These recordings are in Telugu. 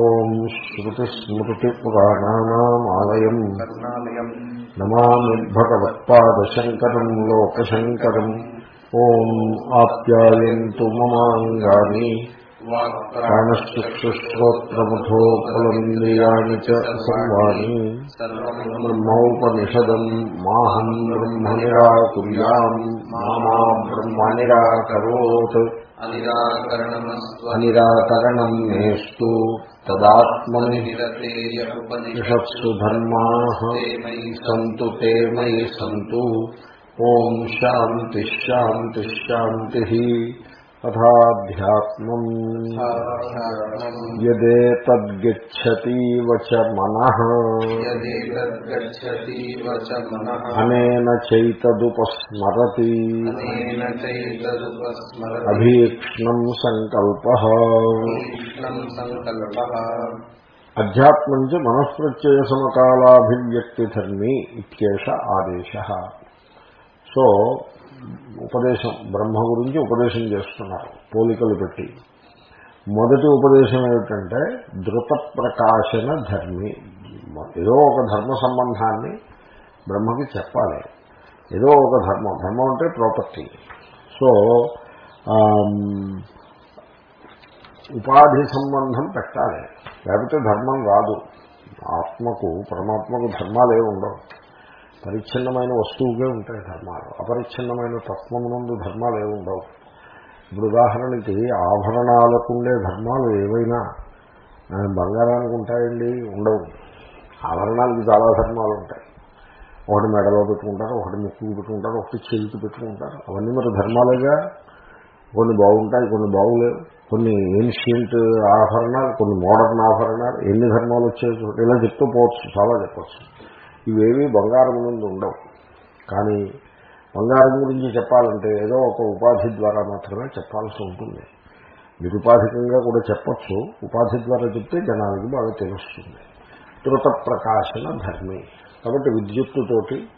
ఓం శ్రుతిస్మృతిపురాణానామాలయం కరుణాలయం నమామి భగవత్పాదశంకరం లోకశంకరం ఓం ఆప్యాయంతు మమాంగాని ప్రాణశ్చుశ్రోత్రముఖో ఫలమింద్రియాణి చ సర్వాణి బ్రహ్మోపనిషదం మాహం బ్రహ్మ నిరాకుర్యాం మామా బ్రహ్మ నిరాకరోత్ అనిరాకరణమస్వ అనిరాకరణం మేస్తు తదాత్మని నిరతేర్యపనిషత్సు నిషత్సు ధర్మా సంతు తే మయి సంతు ఓం శాంతి శాంతి శాంతి అథాధ్యాత్మం యదేతద్గచ్చతీవ చ మనః యదేతద్గచ్చతీవ చ మనః అనేన చైతదుపస్మరతి అనేన చైతదుపస్మరతి అభీక్ష్ణం సంకల్ప కృష్ణం ఉపదేశం బ్రహ్మ గురించి ఉపదేశం చేస్తున్నారు పోలికలు పెట్టి. మొదటి ఉపదేశం ఏమిటంటే ధృత ప్రకాశన ధర్మి. ఏదో ఒక ధర్మ సంబంధాన్ని బ్రహ్మకి చెప్పాలి. ఏదో ఒక ధర్మం ధర్మం అంటే ప్రాపర్టీ. సో ఉపాధి సంబంధం పెట్టాలి. లేకపోతే ధర్మం రాదు. ఆత్మకు పరమాత్మకు ధర్మాలు ఏమి ఉండవు. పరిచ్ఛిన్నమైన వస్తువుగా ఉంటాయి ధర్మాలు. అపరిచ్ఛిన్నమైన తత్వమునందు ధర్మాలు ఏమి ఉండవు. ఇప్పుడు ఉదాహరణకి ఆభరణాలకు ఉండే ధర్మాలు ఏవైనా బంగారానికి ఉంటాయండి? ఉండవు. ఆభరణాలకి చాలా ధర్మాలు ఉంటాయి. ఒకటి మెడలో పెట్టుకుంటారు ఒకటి ముక్కు పెట్టుకుంటారు ఒకటి చెవికి పెట్టుకుంటారు. అవన్నీ మరి ధర్మాలుగా? కొన్ని బాగుంటాయి కొన్ని బాగులేవు. కొన్ని ఏన్షియంట్ ఆభరణాలు కొన్ని మోడర్న్ ఆభరణాలు ఎన్ని ధర్మాలు వచ్చాయి ఇలా చెప్తూ పోవచ్చు చాలా చెప్పచ్చు ఇవేమీ బంగారం నుండి ఉండవు. కానీ బంగారం గురించి చెప్పాలంటే ఏదో ఒక ఉపాధి ద్వారా మాత్రమే చెప్పాల్సి ఉంటుంది. నిరుపాధికంగా కూడా చెప్పచ్చు. ఉపాధి ద్వారా చెప్తే జనానికి బాగా తెలుస్తుంది. ధృత ప్రకాశన ధర్మి. కాబట్టి విద్యుత్తుతోటి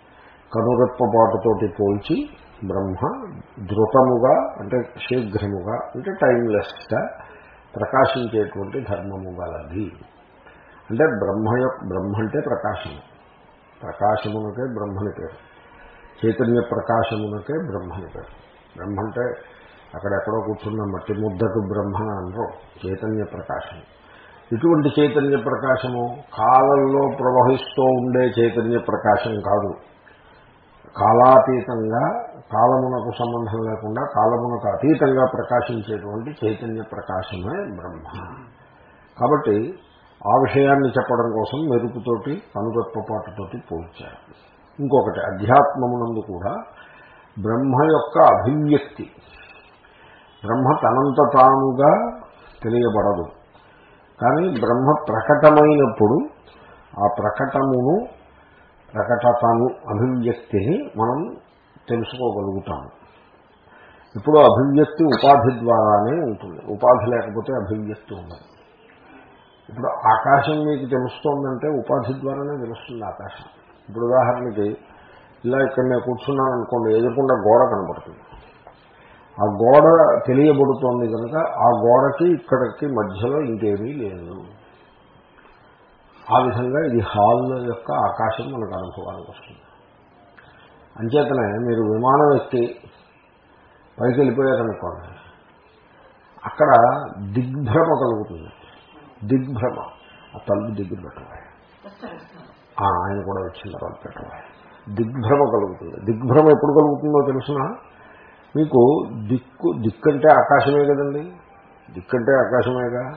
కనురెప్పపాటుతోటి పోల్చి బ్రహ్మ ద్రుతముగా అంటే శీఘ్రముగా అంటే టైంలెస్గా ప్రకాశించేటువంటి ధర్మము గలది. అంటే బ్రహ్మ బ్రహ్మ అంటే ప్రకాశము. ప్రకాశమునకే బ్రహ్మని పేరు. చైతన్య ప్రకాశమునకే బ్రహ్మని పేరు. బ్రహ్మ అంటే అక్కడెక్కడో కూర్చున్న మట్టి ముద్దకు బ్రహ్మ అనరు చైతన్య ప్రకాశం ఇటువంటి చైతన్య ప్రకాశము కాలంలో ప్రవహిస్తూ ఉండే చైతన్య ప్రకాశం కాదు. కాలాతీతంగా కాలమునకు సంబంధం లేకుండా కాలమునకు అతీతంగా ప్రకాశించేటువంటి చైతన్య ప్రకాశమే బ్రహ్మ. కాబట్టి ఆ విషయాన్ని చెప్పడం కోసం మెరుపుతోటి అనుగత్వపాటుతోటి పోల్చారు. ఇంకొకటి అధ్యాత్మమునందు కూడా బ్రహ్మ యొక్క అభివ్యక్తి. బ్రహ్మ తనంత తానుగా తెలియబడదు. కానీ బ్రహ్మ ప్రకటమైనప్పుడు ఆ ప్రకటమును ప్రకటతను అభివ్యక్తిని మనం తెలుసుకోగలుగుతాము ఇప్పుడు అభివ్యక్తి ఉపాధి ద్వారానే ఉంటుంది. ఉపాధి లేకపోతే అభివ్యక్తి ఉండదు. ఇప్పుడు ఆకాశం మీకు తెలుస్తోందంటే ఉపాధి ద్వారానే తెలుస్తుంది ఆకాశం. ఇప్పుడు ఉదాహరణకి ఇలా ఇక్కడ నేను కూర్చున్నాను అనుకోండి ఎదుర్కొండ గోడ కనబడుతుంది. ఆ గోడ తెలియబడుతోంది కనుక ఆ గోడకి ఇక్కడికి మధ్యలో ఇంకేమీ లేదు. ఆ విధంగా ఇది హాల్ యొక్క ఆకాశం మనకు అనుభవానికి వస్తుంది. అంచేతనే మీరు విమానం ఎక్కి పైకి వెళ్ళిపోయారనుకోండి అక్కడ దిగ్భ్రమ కలుగుతుంది. దిగ్భ్రమ. ఆ తలుపు దిగ్గు పెట్టవాలి ఆ, ఆయన కూడా వచ్చిన తర్వాత పెట్టవాలి దిగ్భ్రమ కలుగుతుంది. దిగ్భ్రమ ఎప్పుడు కలుగుతుందో తెలుసిన? మీకు దిక్కు దిక్కంటే ఆకాశమే కదండి. దిక్కంటే ఆకాశమేగా?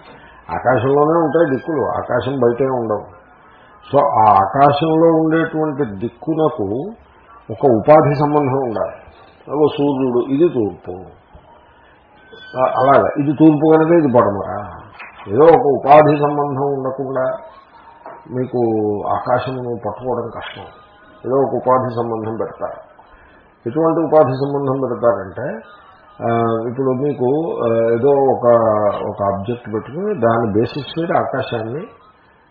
ఆకాశంలోనే ఉంటాయి దిక్కులు. ఆకాశం బయటే ఉండవు. సో ఆ ఆకాశంలో ఉండేటువంటి దిక్కునకు ఒక ఉపాధి సంబంధం ఉండాలి. ఓ సూర్యుడు ఇది తూర్పు. అలాగా ఇది తూర్పు కనుక ఇది పడమరా? ఏదో ఒక ఉపాధి సంబంధం ఉండకుండా మీకు ఆకాశమును పట్టుకోవడం కష్టం. ఏదో ఒక ఉపాధి సంబంధం పెడతారు. ఎటువంటి ఉపాధి సంబంధం పెడతారంటే ఇప్పుడు మీకు ఏదో ఒక ఒక ఆబ్జెక్ట్ పెట్టుకుని దాని బేసిస్ మీద ఆకాశాన్ని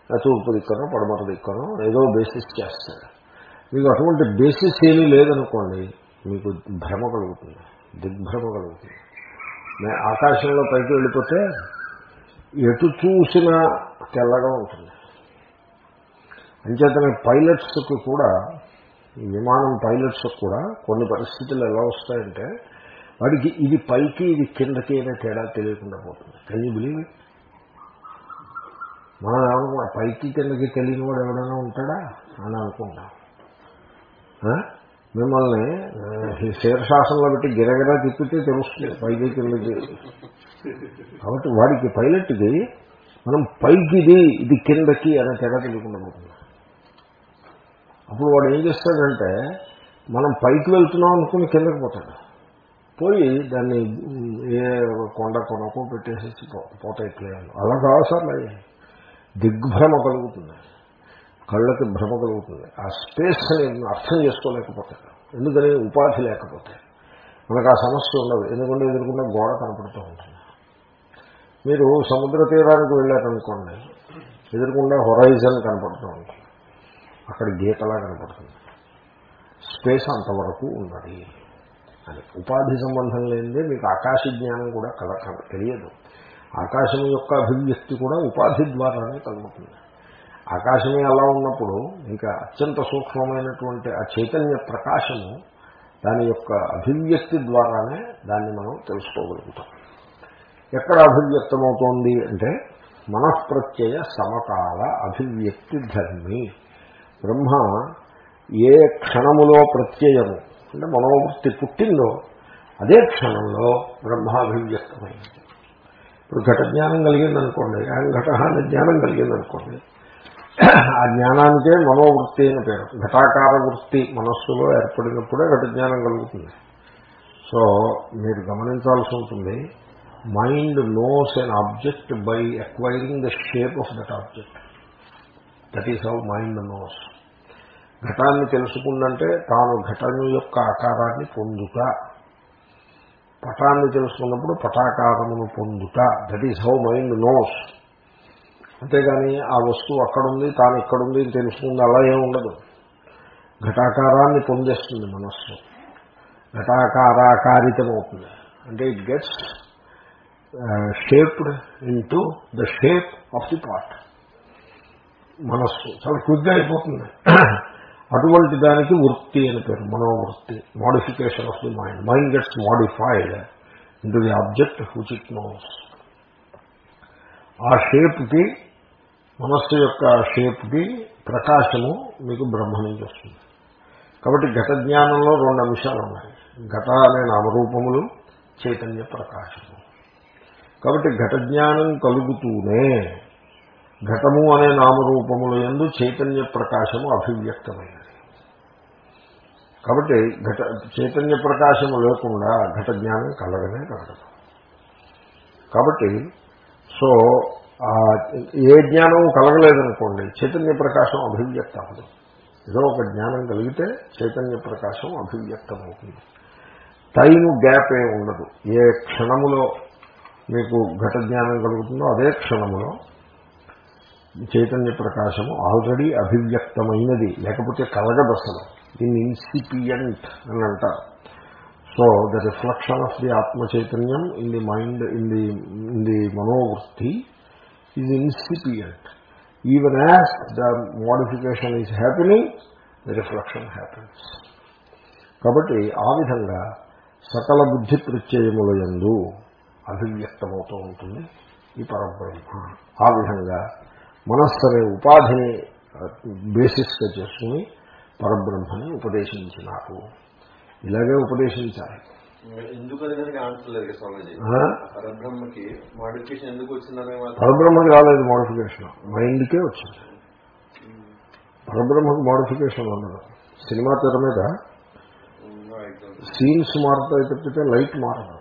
ఆ, తూర్పు దిక్కనో పడమర దిక్కనో ఏదో బేసిస్ చేస్తారు. మీకు అటువంటి బేసిస్ ఏమీ లేదనుకోండి మీకు భ్రమ కలుగుతుంది. దిగ్భ్రమ కలుగుతుంది. ఆకాశంలో పైకి వెళ్ళిపోతే ఎటు చూసినా తెల్లగా ఉంటుంది. అంచేతనే పైలట్స్కి కూడా ఈ విమానం పైలట్స్ కూడా కొన్ని పరిస్థితులు ఎలా వస్తాయంటే వాడికి ఇది పైకి ఇది కిందకి అనే తేడా తెలియకుండా పోతుంది. కెన్ యూ బిలీవ్ ఇట్ మనం ఏమనుకున్నా పైకి కిందకి తెలియని వాడు ఎవడైనా ఉంటాడా? అని అనుకుంటాం. మిమ్మల్ని శీర్షాసనంలో పెట్టి గిరగిరా తిప్పితే తెలుస్తుంది. పైకి కిందకి. కాబట్టి వాడికి పైలట్ది మనం పైకి ఇది కిందకి అనే తెగ తెలియకుండా పోతుంది అప్పుడు వాడు ఏం చేస్తాడంటే మనం పైకి వెళ్తున్నాం అనుకుని కిందకి పోతాడు. పోయి దాన్ని ఏ కొండ కొనకో పెట్టేసి పోతాయి అలా కావసార్లు దిగ్భ్రమ కలుగుతుంది. కళ్ళకి భ్రమ కలుగుతుంది. ఆ స్పేస్ అని అర్థం చేసుకోలేకపోతాడు. ఎందుకని? ఉపాధి లేకపోతే. మనకు ఆ సమస్య ఉండదు. ఎందుకంటే ఎదుర్కొన్న గోడ కనపడుతూ ఉంటుంది. మీరు సముద్ర తీరానికి వెళ్ళారనుకోండి ఎదుర్కొండా హొరైజన్ కనపడుతూ ఉంటుంది అక్కడ గీతలా కనపడుతుంది. స్పేస్ అంతవరకు ఉన్నది. అని ఉపాధి సంబంధం లేనిదే మీకు ఆకాశ జ్ఞానం కూడా కల- తెలియదు. ఆకాశం యొక్క అభివ్యక్తి కూడా ఉపాధి ద్వారానే కలుగుతుంది. ఆకాశమే అలా ఉన్నప్పుడు ఇంకా అత్యంత సూక్ష్మమైనటువంటి ఆ చైతన్య ప్రకాశము దాని యొక్క అభివ్యక్తి ద్వారానే దాన్ని మనం తెలుసుకోగలుగుతాం. ఎక్కడ అభివ్యక్తమవుతోంది అంటే మనఃప్రత్యయ సమకాల అభివ్యక్తి ధర్మి. బ్రహ్మ ఏ క్షణములో ప్రత్యయము? అంటే మనోవృత్తి పుట్టిందో అదే క్షణంలో బ్రహ్మాభివ్యక్తమైంది ఇప్పుడు ఘట జ్ఞానం కలిగిందనుకోండి ఆయన ఘట అనే జ్ఞానం కలిగిందనుకోండి ఆ జ్ఞానానికే మనోవృత్తి అని పేరు. ఘటాకార వృత్తి మనస్సులో ఏర్పడినప్పుడే ఘట జ్ఞానం కలుగుతుంది. సో మీరు గమనించాల్సి ఉంటుంది mind knows an object by acquiring the shape of that object that is how mind knows ఘటాన్ని తెలుసుకుందంటే తాను ఘటన యొక్క ఆకారాన్ని పొందుట. పటాన్ని తెలుసుకున్నప్పుడు పటాకారమును పొందుట. That is how mind knows అంతేగాని ఆ వస్తువు అక్కడుంది తాను ఇక్కడుంది అని తెలుసుకుంది అలా ఏమి ఉండదు. ఘటాకారాన్ని పొందేస్తుంది మనస్సు. ఘటాకారాకారితమవుతుంది. అంటే it gets shaped into the shape of the pot మనస్సు. చాలా క్విక్గా అయిపోతుంది. అటువంటి దానికి వృత్తి అని పేరు మనోవృత్తి. Modification of the mind mind gets modified into the object which it knows ఆ షేప్కి మనస్సు యొక్క షేప్కి ప్రకాశము మీకు బ్రహ్మ నుంచి వస్తుంది కాబట్టి గత జ్ఞానంలో రెండు అంశాలు ఉన్నాయి గత అనే నామరూపములు చైతన్య ప్రకాశము. కాబట్టి ఘట జ్ఞానం కలుగుతూనే ఘటము అనే నామరూపములు ఎందు చైతన్య ప్రకాశము అభివ్యక్తమైనది. కాబట్టి ఘట చైతన్య ప్రకాశము లేకుండా ఘట జ్ఞానం కలగనే కలగదు కాబట్టి సో ఏ జ్ఞానం కలగలేదనుకోండి చైతన్య ప్రకాశం అభివ్యక్తం అవ్వదు ఏదో ఒక జ్ఞానం కలిగితే చైతన్య ప్రకాశం అభివ్యక్తమవుతుంది. టైము గ్యాప్ ఏ ఉండదు. ఏ క్షణములో మీకు ఘట జ్ఞానం కలుగుతుందో అదే క్షణములో చైతన్య ప్రకాశము ఆల్రెడీ అభివ్యక్తమైనది లేకపోతే కలగదు అసలు దీన్ని ఇన్సిపియంట్ అని అంటారు. So the reflection of the atma chaitanyam in the mind in the in the manovritti is incipient. Even as the modification is happening the reflection happens కాబట్టి ఆ విధంగా సకల బుద్ధి ప్రత్యయముల అభివ్యక్తమవుతూ ఉంటుంది ఈ పరబ్రహ్మ. ఆ విధంగా మనస్సు అనే ఉపాధిని బేసిస్గా చేసుకుని పరబ్రహ్మని ఉపదేశించినారు. ఇలాగే ఉపదేశించాలి? పరబ్రహ్మకి రాలేదు మోడిఫికేషన్ మైండ్కే వచ్చింది. పరబ్రహ్మకి మోడిఫికేషన్ ఉండదు. సినిమా తెర మీద సీన్స్ మారుతాయి తప్పితే లైట్ మారదు.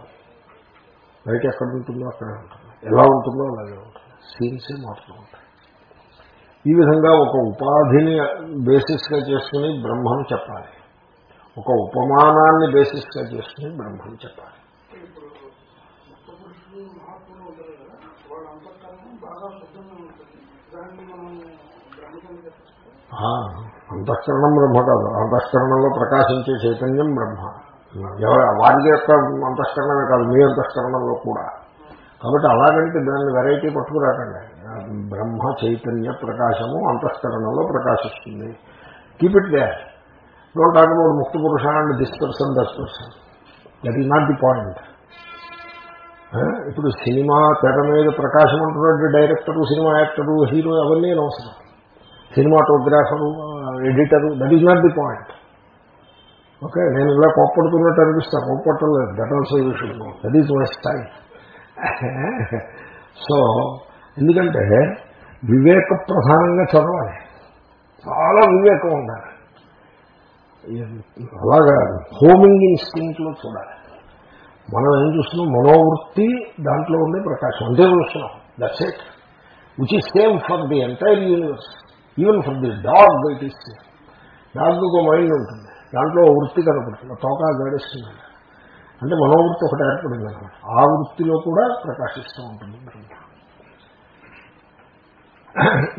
బయట ఎక్కడ ఉంటుందో అక్కడే ఉంటుంది. ఎలా ఉంటుందో అలాగే ఉంటుంది. సీన్సే మారుతూ ఉంటాయి. ఈ విధంగా ఒక ఉపాధిని బేసిస్గా చేసుకుని బ్రహ్మను చెప్పాలి. ఒక ఉపమానాన్ని బేసిస్గా చేసుకుని బ్రహ్మను చెప్పాలి. కదా అంతఃకరణం బ్రహ్మ కాదు. అంతఃకరణంలో ప్రకాశించే చైతన్యం బ్రహ్మ. వారి యొక్క అంతఃకరణమే కాదు మీ అంతఃకరణంలో కూడా. కాబట్టి అలాగంటే దాన్ని వెరైటీ పట్టుకురాకండి. బ్రహ్మ చైతన్య ప్రకాశము అంతఃకరణలో ప్రకాశిస్తుంది. Keep it there don't talk about ముక్త పురుష and this person this person that is not the point ఇప్పుడు సినిమా తెర మీద ప్రకాశం అంటున్నట్టు డైరెక్టరు సినిమా యాక్టరు హీరో అవన్నీ అవసరం cinematographer editor that is not the point okay నేను ఇలా కోప్పడుతున్నట్టు అనిపిస్తాను కోప్పట్టలేదు. That also you should know that is my style so ఎందుకంటే వివేక ప్రధానంగా చదవాలి. చాలా వివేకం ఉండాలి. అలాగా హోమింగ్ ఇన్స్టింక్ట్లో చూడాలి. మనం ఏం చూస్తున్నాం? మనోవృత్తి దాంట్లో ఉండే ప్రకాశం. అంతే చూస్తున్నాం. That's it which is same for the entire universe even for the dog it is same dog ఒక మైండ్ ఉంటుంది. దాంట్లో వృత్తి కనపడుతుంది. తోకా గడిస్తుంది. అంటే మనోవృత్తి ఒకటి ఏర్పడింది అనమాట. ఆ వృత్తిలో కూడా ప్రకాశిస్తూ ఉంటుంది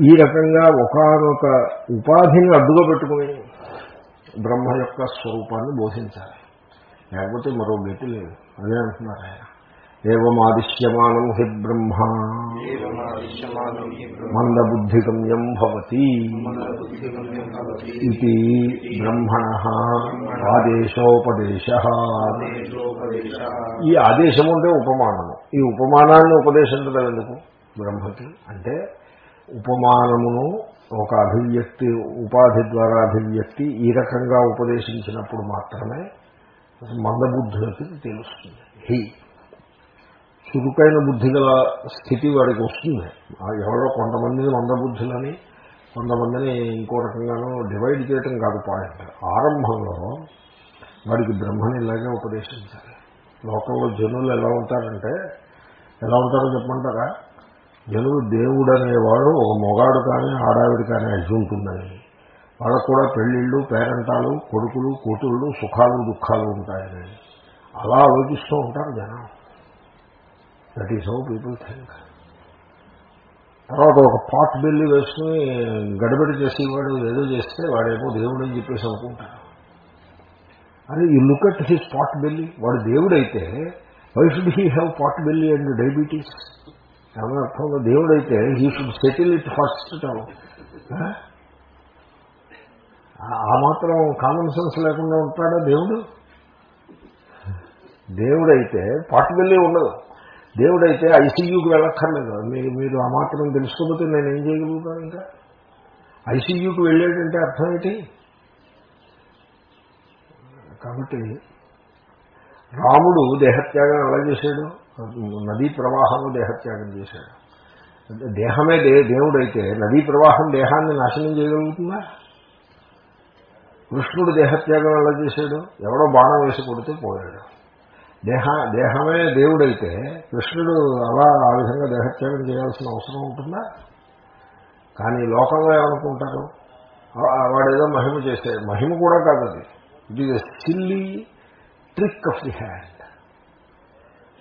ఈ రకంగా ఒకనొక ఉపాధిని అడ్డుగా పెట్టుకుని బ్రహ్మ యొక్క స్వరూపాన్ని బోధించాలి. లేకపోతే మరో గతి లేదు. అదే అంటున్నారు ఆయన. ఏవమాదిశ్యమానం హి బ్రహ్మ. మందబుద్ధిగమ్యం భవతి. ఇది బ్రహ్మణ ఆదేశోపదేశ. ఈ ఆదేశం అంటే ఉపమానము. ఈ ఉపమానాన్ని ఉపదేశించడం ఎందుకు? బ్రహ్మకి అంటే ఉపమానమును ఒక అభివ్యక్తి ఉపాధి ద్వారా అభివ్యక్తి ఈ రకంగా ఉపదేశించినప్పుడు మాత్రమే మందబుద్ధులకి తెలుస్తుంది. హి. చురుకైన బుద్ధి గల స్థితి వాడికి వస్తుంది. ఎవరో కొంతమందిని వంద బుద్ధులని కొంతమందిని ఇంకో రకంగానూ డివైడ్ చేయటం కాదు పాయింట్ ఆరంభంలో వాడికి బ్రహ్మని ఇలాగే ఉపదేశించాలి. లోకంలో జనులు ఎలా ఉంటారంటే ఎలా ఉంటారో చెప్పమంటారా? జనులు దేవుడు అనేవాడు ఒక మొగాడు కానీ ఆడావిడి కానీ అడ్డు ఉంటుందని. వాళ్ళకు కూడా పెళ్ళిళ్ళు పేరంటాలు కొడుకులు కూతుళ్ళు సుఖాలు దుఃఖాలు ఉంటాయని. అలా ఆలోచిస్తూ ఉంటారు జనం. That is how people think తర్వాత ఒక పాట్ బిల్లు వేసుకుని గడబడి చేసేవాడు ఏదో చేస్తే వాడేమో దేవుడు అని చెప్పేసి అనుకుంటారు. అది ఈ look at his pot belly వాడు దేవుడైతే why should he have pot belly and diabetes ఏమైనా అర్థంలో దేవుడైతే he should settle it first చాలు ఆ? మాత్రం కామన్ సెన్స్ లేకుండా ఉంటాడా దేవుడు? దేవుడైతే పాట్ బిల్లి ఉండదు. దేవుడైతే ఐసీయూకి వెళ్ళక్కర్లేదు. మీరు మీరు ఆ మాత్రం తెలుసుకోకపోతే నేను ఏం చేయగలుగుతాను ఇంకా? ఐసీయూకి వెళ్ళాడంటే అర్థం ఏంటి? కాబట్టి రాముడు దేహత్యాగం ఎలా చేశాడు? నదీ ప్రవాహము దేహత్యాగం చేశాడు. దేహమే దే దేవుడైతే నదీ ప్రవాహం దేహాన్ని నాశనం చేయగలుగుతుందా? కృష్ణుడు దేహత్యాగం ఎలా చేశాడు? ఎవడో బాణం వేసి కొడితే పోయాడు. దేహ దేహమే దేవుడైతే కృష్ణుడు అలా ఆ విధంగా దేహత్యాగం చేయాల్సిన అవసరం ఉంటుందా? కానీ లోకంలో ఏమనుకుంటారు? వాడేదో మహిమ చేస్తే మహిమ కూడా కాదు అది. It is a silly trick of the hand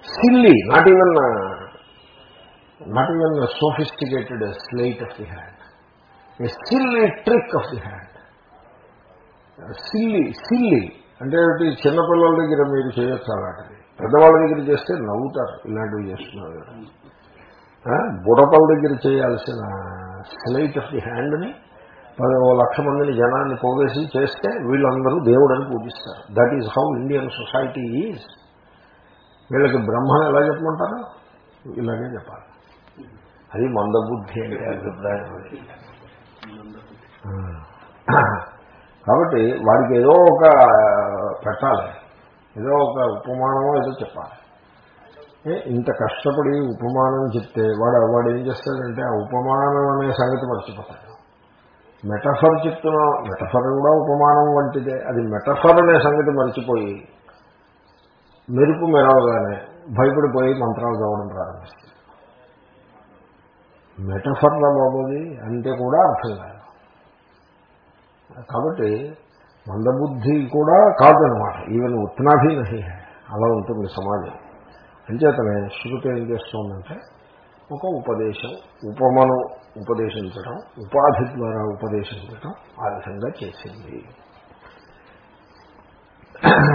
silly not even not even sophisticated sleight of the hand a silly trick of the hand silly silly అంటే చిన్నపిల్లల దగ్గర మీరు చేయొచ్చు అలాంటిది. పెద్దవాళ్ళ దగ్గర చేస్తే నవ్వుతారు. ఇలాంటివి చేస్తున్నారు బుడపల దగ్గర చేయాల్సిన స్లైట్ ఆఫ్ ది హ్యాండ్ని పది ఓ లక్ష మందిని జనాన్ని పోగేసి చేస్తే వీళ్ళందరూ దేవుడని పూజిస్తారు. That is how Indian society is వీళ్ళకి బ్రహ్మను ఎలా చెప్పమంటారు? ఇలాగే చెప్పాలి. అది మందబుద్ధి అంటే అభిప్రాయం. కాబట్టి వాడికి ఏదో ఒక పెట్టాలి. ఏదో ఒక ఉపమానమో ఏదో చెప్పాలి. ఇంత కష్టపడి ఉపమానం చెప్తే వాడు వాడు ఏం చేస్తాడంటే ఆ ఉపమానం అనే సంగతి మర్చిపోతాడు మెటఫర్ చెప్తున్నా మెటఫర్ కూడా ఉపమానం వంటిదే. అది మెటఫర్ అనే సంగతి మర్చిపోయి మెరుపు మెరవగానే భయపడిపోయి మంత్రాలు చదవడం ప్రారంభిస్తుంది మెటఫర్ల బాబోది అంటే కూడా అర్థం కాదు. కాబట్టి మందబుద్ధి కూడా కాదనమాట ఈవెన్ ఉత్నాభీనహి అలా ఉంటుంది సమాజం. అంచేతనే శృతి ఏం చేస్తుందంటే ఒక ఉపదేశం ఉపమను ఉపదేశించడం ఉపాధి ద్వారా ఉపదేశించడం ఆ విధంగా చేసింది.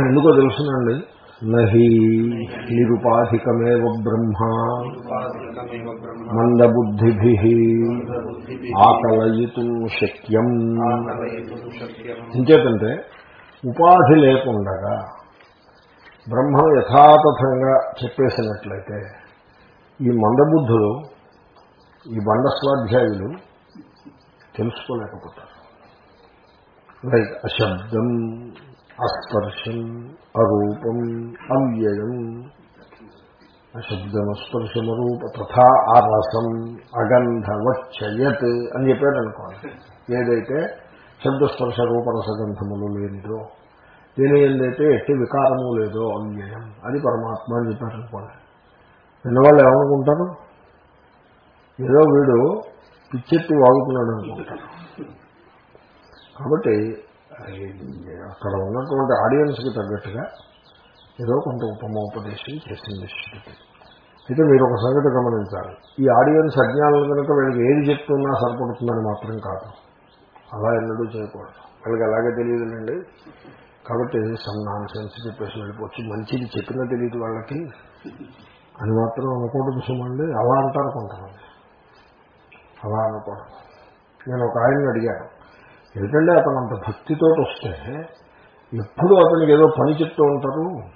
ఎందుకో తెలుసునండి నహి నిరుపాధికమేవ బ్రహ్మ బ్రహ్మ బుద్ధిభిః ఆకలయితుం శక్యం. ఇంకేతంటే ఉపాధి లేకుండగా బ్రహ్మను యథాతథంగా చెప్పేసినట్లయితే ఈ మందబుద్ధులు ఈ బండ స్వాధ్యాయులు తెలుసుకోలేకపోతారు. లైక్ అశబ్దం. అస్పర్శం అరూపం అవ్యయం. శబ్దమస్పర్శమరూప తథా ఆ తథా అగంధవచ్చయత్ అని చెప్పాడు అనుకోండి ఏదైతే శబ్దస్పర్శ రూపరసగంధములు లేనిదో దీని ఏదైతే ఎట్టి వికారము లేదో అవ్యయం అది పరమాత్మ అని చెప్పారనుకోండి విన్నవాళ్ళు ఏమనుకుంటారు? ఏదో వీడు పిచ్చెత్తి వాగుతున్నాడు అనుకుంటారు కాబట్టి అక్కడ ఉన్నటువంటి ఆడియన్స్కి తగ్గట్టుగా ఏదో కొంత ఉపమోపదేశం చేసింది శృతి. అయితే మీరు ఒక సంగతి గమనించాలి. ఈ ఆడియన్స్ అజ్ఞానం కనుక వీళ్ళకి ఏది చెప్తున్నా సరిపడుతుందని మాత్రం కాదు. అలా ఎన్నడూ చేయకూడదు. వాళ్ళకి అలాగే తెలియదులేండి. కాబట్టి సమ్ నాన్ సెన్స్ చెప్పేసి వెళ్ళిపోవచ్చు మంచిది చెప్పినా తెలియదు వాళ్ళకి. అని మాత్రం అనుకోవడం సుమండి. అలా అంటారు కొంతమంది. అలా అనుకోవడం. నేను ఒక ఆయన్ని అడిగాను. ఎందుకంటే అతను అంత భక్తితో వస్తే ఎప్పుడు అతనికి ఏదో పని చెప్తూ ఉంటారు.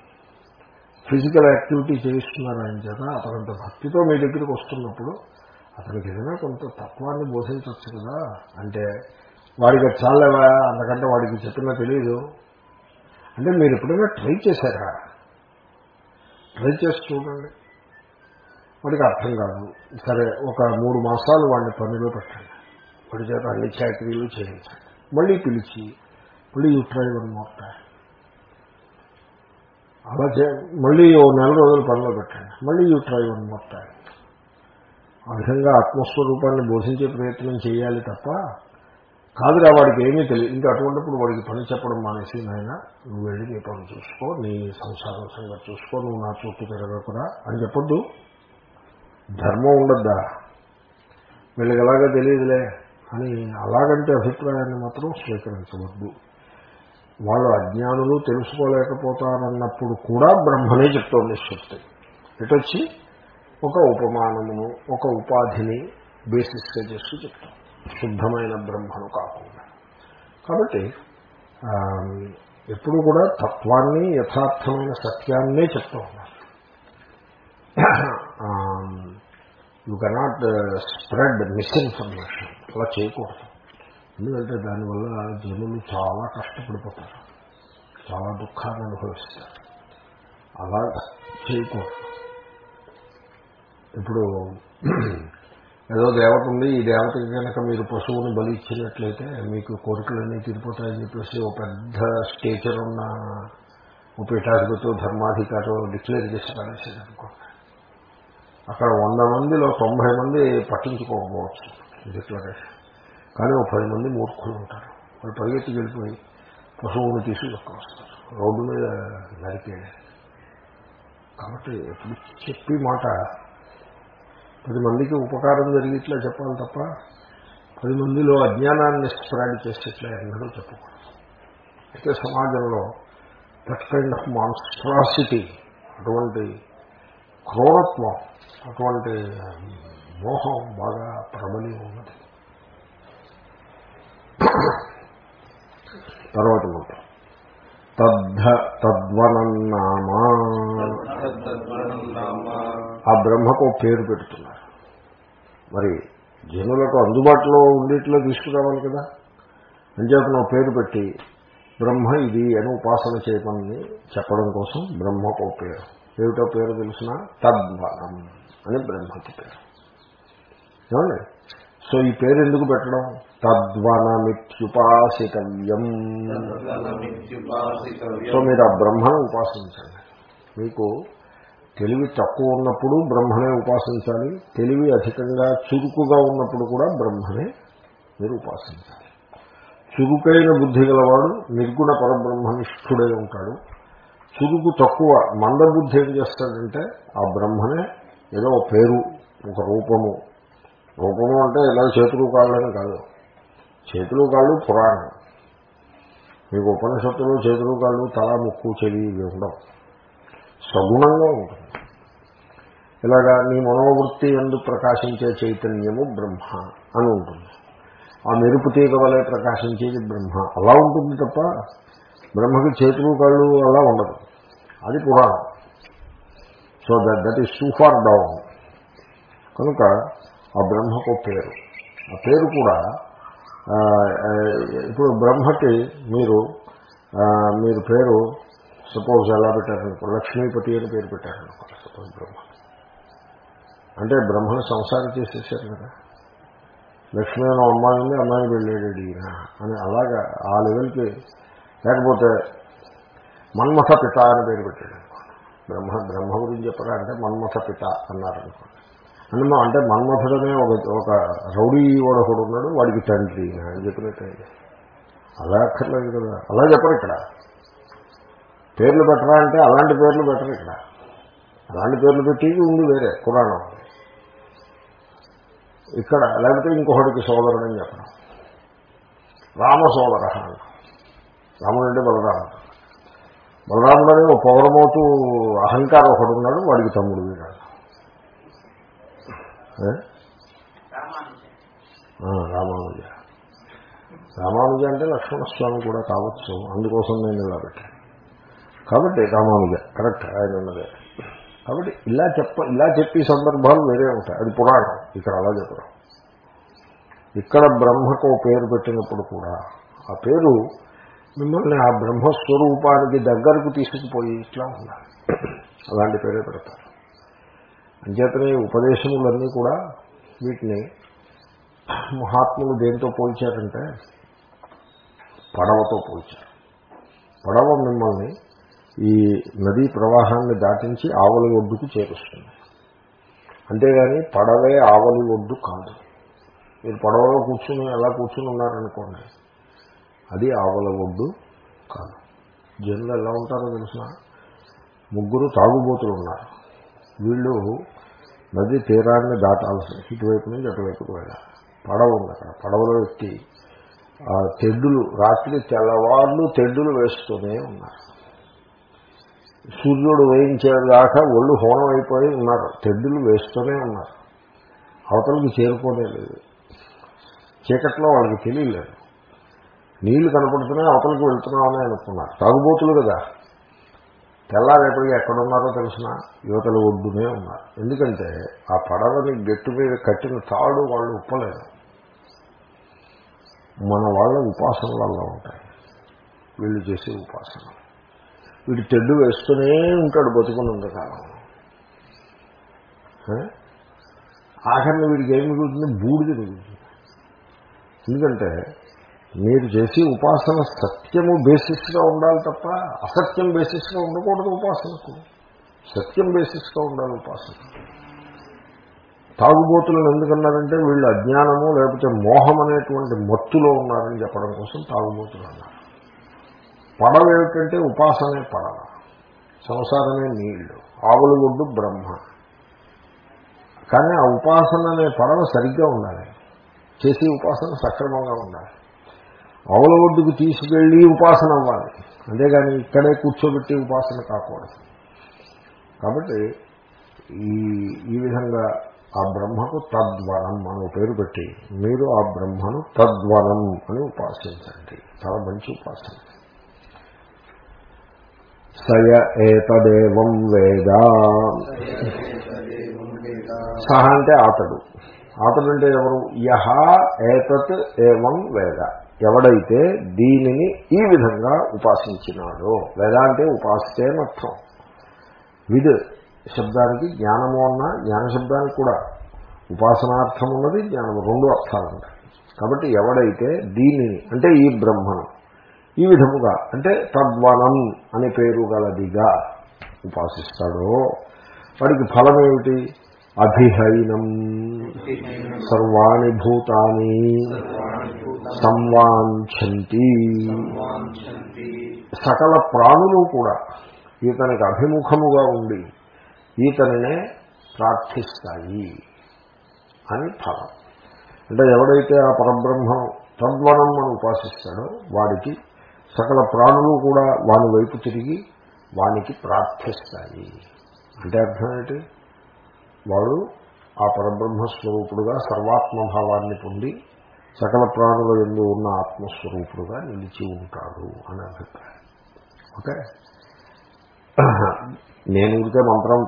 ఫిజికల్ యాక్టివిటీ చేయిస్తున్నారు ఆయన చేత. అతనంత భక్తితో మీ దగ్గరికి వస్తున్నప్పుడు అతనికి ఏదైనా కొంత తత్వాన్ని బోధించవచ్చు కదా. అంటే వాడికి చాలేవా అందుకంటే వాడికి చెప్పినా తెలియదు అంటే మీరు ఎప్పుడైనా ట్రై చేశారా? ట్రై చేసి చూడండి. వాడికి అర్థం కాదు. సరే ఒక మూడు మాసాలు వాడిని పనిలో పెట్టండి. వాడి చేత అన్ని చాకరీలు చేయించండి. మళ్ళీ పిలిచి మళ్ళీ you try one more time అలా చే మళ్ళీ ఓ నెల రోజులు పనిలో పెట్టండి. మళ్ళీ you try one more time ఆ విధంగా ఆత్మస్వరూపాన్ని బోధించే ప్రయత్నం చేయాలి తప్ప కాదురా వాడికి ఏమీ తెలియదు. ఇంకా అటువంటిప్పుడు వాడికి పని చెప్పడం మానేసి నాయన నువ్వు వెళ్ళి నీ పని చూసుకో నీ సంసారం సంగతి చూసుకో నువ్వు నా చుట్టూ తిరగకురా అని చెప్పొద్దు. ధర్మం ఉండద్దా? వీళ్ళకి ఎలాగో తెలియదులే. అని అలాగంటే అభిప్రాయాన్ని మాత్రం స్వీకరించవద్దు. వాళ్ళు అజ్ఞానులు తెలుసుకోలేకపోతారన్నప్పుడు కూడా బ్రహ్మనే చెప్తోంది శక్తి. ఇటొచ్చి ఒక ఉపమానమును ఒక ఉపాధిని బేసిస్గా చేస్తూ చెప్తాం. శుద్ధమైన బ్రహ్మను కాకుండా. కాబట్టి ఎప్పుడు కూడా తత్వాన్ని యథార్థమైన సత్యాన్నే చెప్తూ ఉన్నారు. యూ కెనాట్ స్ప్రెడ్ మిస్ఇన్ఫర్మేషన్ అలా చేయకూడదు. ఎందుకంటే దానివల్ల జనులు చాలా కష్టపడిపోతారు. చాలా దుఃఖాన్ని అనుభవిస్తారు. అలా చేయకూడదు. ఇప్పుడు ఏదో దేవత ఉంది ఈ దేవతకి కనుక మీరు పశువుని బలి ఇచ్చినట్లయితే మీకు కోరికలన్నీ తీరిపోతాయని చెప్పేసి ఒక పెద్ద స్టేచర్ ఉన్న ఓ పీఠాధిపతి డిక్లేర్ చేసి పడేసేది అనుకోండి అక్కడ వంద మందిలో తొంభై మంది పట్టించుకోకపోవచ్చు. డిక్లరేషన్ కానీ ఒక పది మంది మూర్ఖులు ఉంటారు. వాళ్ళు పరిగెత్తి వెళ్ళిపోయి పశువుని తీసుకు వస్తారు రోడ్డు మీద నరికేయాలి కాబట్టి ఎప్పుడు చెప్పి మాట పది మందికి ఉపకారం జరిగిట్లా చెప్పాలి తప్ప పది మందిలో అజ్ఞానాన్ని స్ప్రాడ్ చేసేట్లా ఎన్నడూ చెప్పకూడదు. అయితే సమాజంలో దట్ కైండ్ ఆఫ్ మాన్స్ట్రాసిటీ అటువంటి క్రూరత్వం అటువంటి మోహం బాగా ప్రబలి ఉన్నది తర్వాత మాట తద్ధ తద్వనన్నామా. తద్వనం ఆ బ్రహ్మకు పేరు పెడుతున్నారు. మరి జనులకు అందుబాటులో ఉండేట్లో తీసుకురావాలి కదా. అంచేతన పేరు పెట్టి బ్రహ్మ ఇది అని ఉపాసన చేయమని చెప్పడం కోసం బ్రహ్మకు పేరు. ఏమిటో పేరు తెలిసిన తద్వనం. అని బ్రహ్మకి పేరు ఏమండి? సో ఈ పేరు ఎందుకు పెట్టడం? తద్వనమిత్యుపాసితవ్యం. సో మీరు ఆ బ్రహ్మను ఉపాసించండి. మీకు తెలివి తక్కువ ఉన్నప్పుడు బ్రహ్మనే ఉపాసించాలి. తెలివి అధికంగా చురుకుగా ఉన్నప్పుడు కూడా బ్రహ్మనే మీరు ఉపాసించాలి. చురుకైన బుద్ధి గలవాడు నిర్గుణ పరబ్రహ్మనిష్ఠుడై ఉంటాడు. చురుకు తక్కువ మందబుద్ధి ఏం చేస్తాడంటే ఆ బ్రహ్మనే ఏదో ఒక పేరు ఒక రూపము. రూపము అంటే ఇలా చేతులు కాళ్ళని కాదు. చేతులు కాళ్ళు పురాణం. మీకు ఉపనిషత్తులు చేతులు కాళ్ళు తల ముక్కు చెవి ఇవి ఉండవు. సగుణంగా ఉంటుంది. ఇలాగా నీ మనోవృత్తి ఎందు ప్రకాశించే చైతన్యము బ్రహ్మ అని ఉంటుంది. ఆ మెరుపు తీగ వలె ప్రకాశించేది బ్రహ్మ. అలా ఉంటుంది తప్ప బ్రహ్మకి చేతులు కాళ్ళు అలా ఉండదు. అది పురాణం. So that that is too far down కనుక ఆ బ్రహ్మకు పేరు. ఆ పేరు కూడా ఇప్పుడు బ్రహ్మకి మీరు మీరు పేరు సపోజ్ ఎలా పెట్టారనుకో లక్ష్మీపతి అని పేరు పెట్టారనుకో సపోజ్ బ్రహ్మ. అంటే బ్రహ్మను సంసారం చేసేసారు కదా. లక్ష్మీ అని అమ్మాయి ఉంది అమ్మాయిని వెళ్ళాడు ఈయన అని అలాగా ఆ లెవెల్కి లేకపోతే మన్మథ పిత అని పేరు పెట్టాడు. బ్రహ్మ బ్రహ్మ గురించి చెప్పరా అంటే మన్మథ పిత అన్నారనుకోండి అంటే మా- అంటే మన్మథుడనే ఒక ఒక రౌడీ వాడు ఒకడు ఉన్నాడు వాడికి తండ్రి అని చెప్పినట్టే అలా అక్కర్లేదు కదా. అలా చెప్పరు ఇక్కడ. పేర్లు పెట్టరా అంటే అలాంటి పేర్లు పెట్టరు ఇక్కడ. అలాంటి పేర్లు పెట్టేది ఉంది వేరే పురాణం. ఇక్కడ లేకపోతే ఇంకొకటికి సోదరుడని చెప్పడం రామ సోదర రాముడు అంటే బలరాముడు. బలరాముడని ఓ ఒక అహంకారం ఒకడు ఉన్నాడు వాడికి తమ్ముడు వీడాడు రామానుజ. రామానుజ అంటే లక్ష్మణస్వామి కూడా కావచ్చు అందుకోసం నేను ఇలా పెట్టాను. కాబట్టి రామానుజ కరెక్ట్ ఆయన ఉన్నదే. కాబట్టి ఇలా చెప్ప ఇలా చెప్పే సందర్భాలు వేరే ఉంటాయి. అది పురాణం ఇక్కడ అలా చెప్పడం. ఇక్కడ బ్రహ్మకు పేరు పెట్టినప్పుడు కూడా ఆ పేరు మిమ్మల్ని ఆ బ్రహ్మస్వరూపానికి దగ్గరకు తీసుకుపోయి ఇట్లా ఉండాలి అలాంటి పేరే పెడతారు. అంచేతనే ఉపదేశములన్నీ కూడా వీటిని మహాత్ములు దేంతో పోల్చారంటే పడవతో పోల్చారు. పడవ మిమ్మల్ని ఈ నదీ ప్రవాహాన్ని దాటించి ఆవలి ఒడ్డుకు చేరుస్తుంది. అంతేగాని పడవే ఆవలి ఒడ్డు కాదు. మీరు పడవలో కూర్చుని ఎలా కూర్చుని ఉన్నారనుకోండి అది ఆవల ఒడ్డు కాదు. జనులు ఎలా ఉంటారో తెలిసిన ముగ్గురు తాగుబోతులు ఉన్నారు. వీళ్ళు నది తీరాన్ని దాటాల్సి ఇటువైపు నుంచి అటువైపుకు వెళ్ళాలి. పడవ ఉంది అక్కడ. పడవలో ఎక్కి ఆ తెడ్డులు రాత్రి తెల్లవార్లు తెడ్డులు వేస్తూనే ఉన్నారు. సూర్యుడు వేయించేదాకా ఒళ్ళు హోనం అయిపోయి ఉన్నారు. తెడ్డులు వేస్తూనే ఉన్నారు. అవతలకి చేరుకోనే లేదు చీకట్లో వాళ్ళకి తెలియలేదు. నీళ్ళు కనపడుతున్నాయి అవతలకి వెళ్తున్నామని అనుకున్నారు తాగుబోతులు కదా. తెల్లారేపటికి ఎక్కడున్నారో తెలిసిన యువతల ఒడ్డునే ఉన్నారు. ఎందుకంటే ఆ పడవని గట్టు మీద కట్టిన తాడు వాళ్ళు ఉప్పలేదు మన వాళ్ళ ఉపాసనలు అలా ఉంటాయి. వీళ్ళు చేసే ఉపాసన వీడు తెడ్డు వేస్తూనే ఉంటాడు బతుకున్నంత కాలం. ఆఖరిని వీడికి ఏం మిగులుతుంది? బూడిద మిగులుతుంది. ఎందుకంటే మీరు చేసి ఉపాసన సత్యము బేసిస్గా ఉండాలి తప్ప అసత్యం బేసిస్గా ఉండకూడదు ఉపాసనకు. సత్యం బేసిస్గా ఉండాలి ఉపాసన తాగుబోతులను ఎందుకన్నారంటే వీళ్ళు అజ్ఞానము లేకపోతే మోహం అనేటువంటి మత్తులో ఉన్నారని చెప్పడం కోసం తాగుబోతులు అన్నారు. పడవ ఏమిటంటే ఉపాసనే పడవ. సంసారమే నీళ్ళు. ఆవుల ఒడ్డు బ్రహ్మ. కానీ ఆ ఉపాసన అనే పడవ సరిగ్గా ఉండాలి. చేసే ఉపాసన సక్రమంగా ఉండాలి. ఆవుల ఒడ్డుకు తీసుకెళ్ళి ఉపాసన అవ్వాలి. అంతేగాని ఇక్కడే కూర్చోబెట్టి ఉపాసన కాకూడదు. కాబట్టి ఈ ఈ విధంగా ఆ బ్రహ్మకు తద్వనం అని పేరు పెట్టి మీరు ఆ బ్రహ్మను తద్వనం అని ఉపాసించండి. చాలా మంచి ఉపాసన. సయ ఏతదేవం వేద. సహ అంటే ఆతడు. ఆతడు అంటే ఎవరు? యహ ఏతత్ ఏవం వేద. ఎవడైతే దీనిని ఈ విధంగా ఉపాసించినాడో వేద అంటే ఉపాసితే అర్థం. విద్ శబ్దానికి జ్ఞానము అన్న జ్ఞాన శబ్దానికి కూడా ఉపాసనార్థం ఉన్నది జ్ఞానము రెండు అర్థాలు ఉంటాయి. కాబట్టి ఎవడైతే దీనిని అంటే ఈ బ్రహ్మను ఈ విధముగా అంటే తద్వనం అనే పేరు గలదిగా ఉపాసిస్తాడో వాడికి ఫలం ఏమిటి అభిహైనం. సర్వాణి భూతాని. సంవాంఛంతి. సకల ప్రాణులు కూడా ఈతనికి అభిముఖముగా ఉండి ఈతనే ప్రార్థిస్తాయి అని ఫలం. అంటే ఎవడైతే ఆ పరబ్రహ్మం తద్వనం అని ఉపాసిస్తాడో వాడికి సకల ప్రాణులు కూడా వాని వైపు తిరిగి వానికి ప్రార్థిస్తాయి. అంటే అర్థం ఏంటి? వాడు ఆ పరబ్రహ్మస్వరూపుడుగా సర్వాత్మభావాన్ని పొంది సకల ప్రాణుల ఎందు ఉన్న ఆత్మస్వరూపుడుగా నిలిచి ఉంటాడు అని అభిప్రాయం. ఓకే? నేను ఇంకే మంత్రం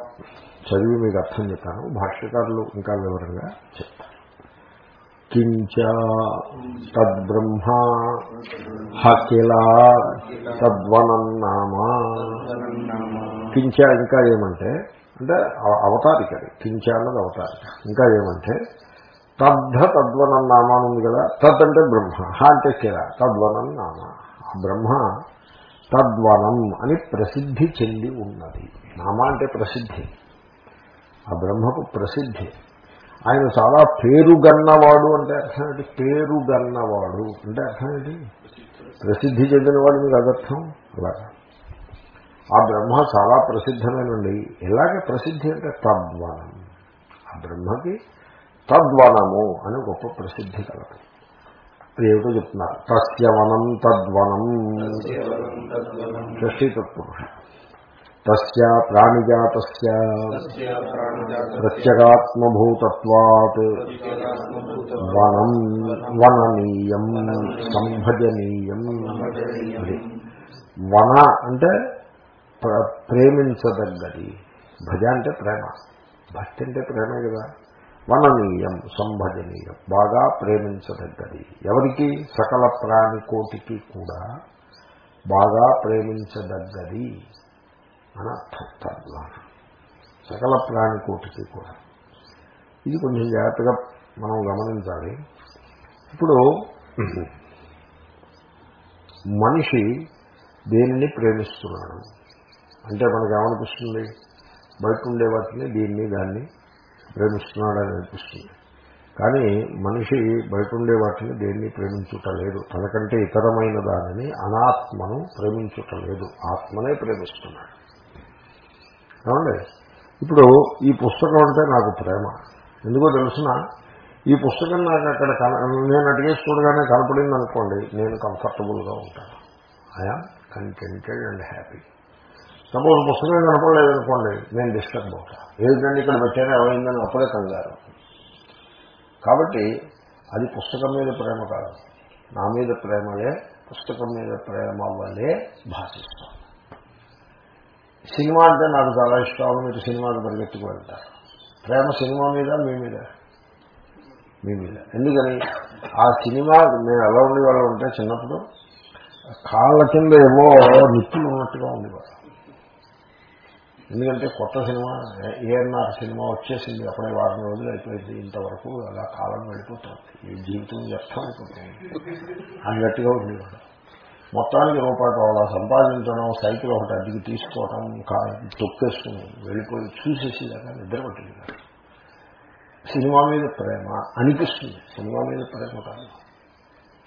చదివి మీకు అర్థం చెప్తాను. భాష్యకారులు ఇంకా వివరంగా చెప్తారు. కించ తద్బ్రహ్మ హకిలా తద్వనన్నామా కించ ఇంకా ఏమంటే అంటే అవ- అవతారిక అది కించ అన్నది అవతారిక. ఇంకా ఏమంటే తద్ధ తద్వనం నామాను ఉంది కదా. తద్ అంటే బ్రహ్మ. అంటే కిర. తద్వనం నామ. ఆ బ్రహ్మ తద్వనం అని ప్రసిద్ధి చెంది ఉన్నది. నామ అంటే ప్రసిద్ధి. ఆ బ్రహ్మకు ప్రసిద్ధి. ఆయన చాలా పేరుగన్నవాడు అంటే అర్థం ఏంటి? పేరుగన్నవాడు అంటే అర్థం ఏంటి? ప్రసిద్ధి చెందినవాడు మీకు అదర్థం అలాగా ఆ బ్రహ్మ చాలా ప్రసిద్ధమేనండి ఎలాగ ప్రసిద్ధి అంటే తద్వనం. ఆ బ్రహ్మకి తద్వనము అని గొప్ప ప్రసిద్ధి కలదు. అది ఏమిటో చెప్తున్నారు. తస్యవనం తద్వనం షష్ఠీ తత్పురుష తస్య ప్రాణిజాత ప్రత్యేగాత్మభూతత్వాత్. వనం వననీయం. సంభజనీయం. వన అంటే ప్రేమించదగ్గది. భజ అంటే ప్రేమ. భక్తి అంటే ప్రేమే కదా. వననీయం సంభజనీయం బాగా ప్రేమించదగ్గది. ఎవరికి? సకల ప్రాణికోటికి కూడా బాగా ప్రేమించదగ్గది అని అర్థం తద్వారా సకల ప్రాణికోటికి కూడా. ఇది కొంచెం జాగ్రత్తగా మనం గమనించాలి. ఇప్పుడు మనిషి దేనిని ప్రేమిస్తున్నాడు? అంటే మనకు ఏమనిపిస్తుంది? బయట ఉండే వాటిని దీన్ని దాన్ని ప్రేమిస్తున్నాడని అనిపిస్తుంది. కానీ మనిషి బయట ఉండే వాటిని దేన్ని ప్రేమించుట లేదు. తనకంటే ఇతరమైన దానిని అనాత్మను ప్రేమించుటలేదు ఆత్మనే ప్రేమిస్తున్నాడు. ఏమండి? ఇప్పుడు ఈ పుస్తకం అంటే నాకు ప్రేమ. ఎందుకో తెలుసిన? ఈ పుస్తకం నాకు అక్కడ కన నేను అడిగేసి చూడగానే కనపడింది అనుకోండి నేను కంఫర్టబుల్గా ఉంటాను. I am contented and happy suppose పుస్తకం కనపడలేదనుకోండి నేను డిస్టర్బ్ అవుతాను ఏదంటే ఇక్కడ పెట్టారో ఏమైందని అప్పుడే కంగారు. కాబట్టి అది పుస్తకం మీద ప్రేమ కాదు. నా మీద ప్రేమలే పుస్తకం మీద ప్రేమ వల్లే భాషిస్తాం సినిమా అంటే నాకు చాలా ఇష్టం మీరు సినిమాకి పరిగెత్తుకు వెళ్తారు. ప్రేమ సినిమా మీద మీ మీద? మీ మీద. ఎందుకని? ఆ సినిమా మేము ఎలా ఉండేవాళ్ళు ఉంటే చిన్నప్పుడు కాళ్ళ కింద ఏవో నిప్పులు ఉన్నట్టుగా ఉండేవారు. ఎందుకంటే కొత్త సినిమా ఏఎన్ఆర్ సినిమా వచ్చేసింది. అప్పుడే వారం రోజులు అయిపోయింది. ఇంతవరకు అలా కాలం వెళ్ళిపోతుంది. ఈ జీవితం వ్యర్థం అయిపోతుంది. అన్నట్టుగా ఉండేవాడు. మొత్తానికి రూపాయి అలా సంపాదించడం సైకిల్ ఒకటి అద్దెకి తీసుకోవడం తొక్కేసుకుని వెళ్ళిపోయి చూసేసేదాకా నిద్ర పట్టేది సినిమా మీద ప్రేమ అనిపిస్తుంది. సినిమా మీద ప్రేమ కాదు.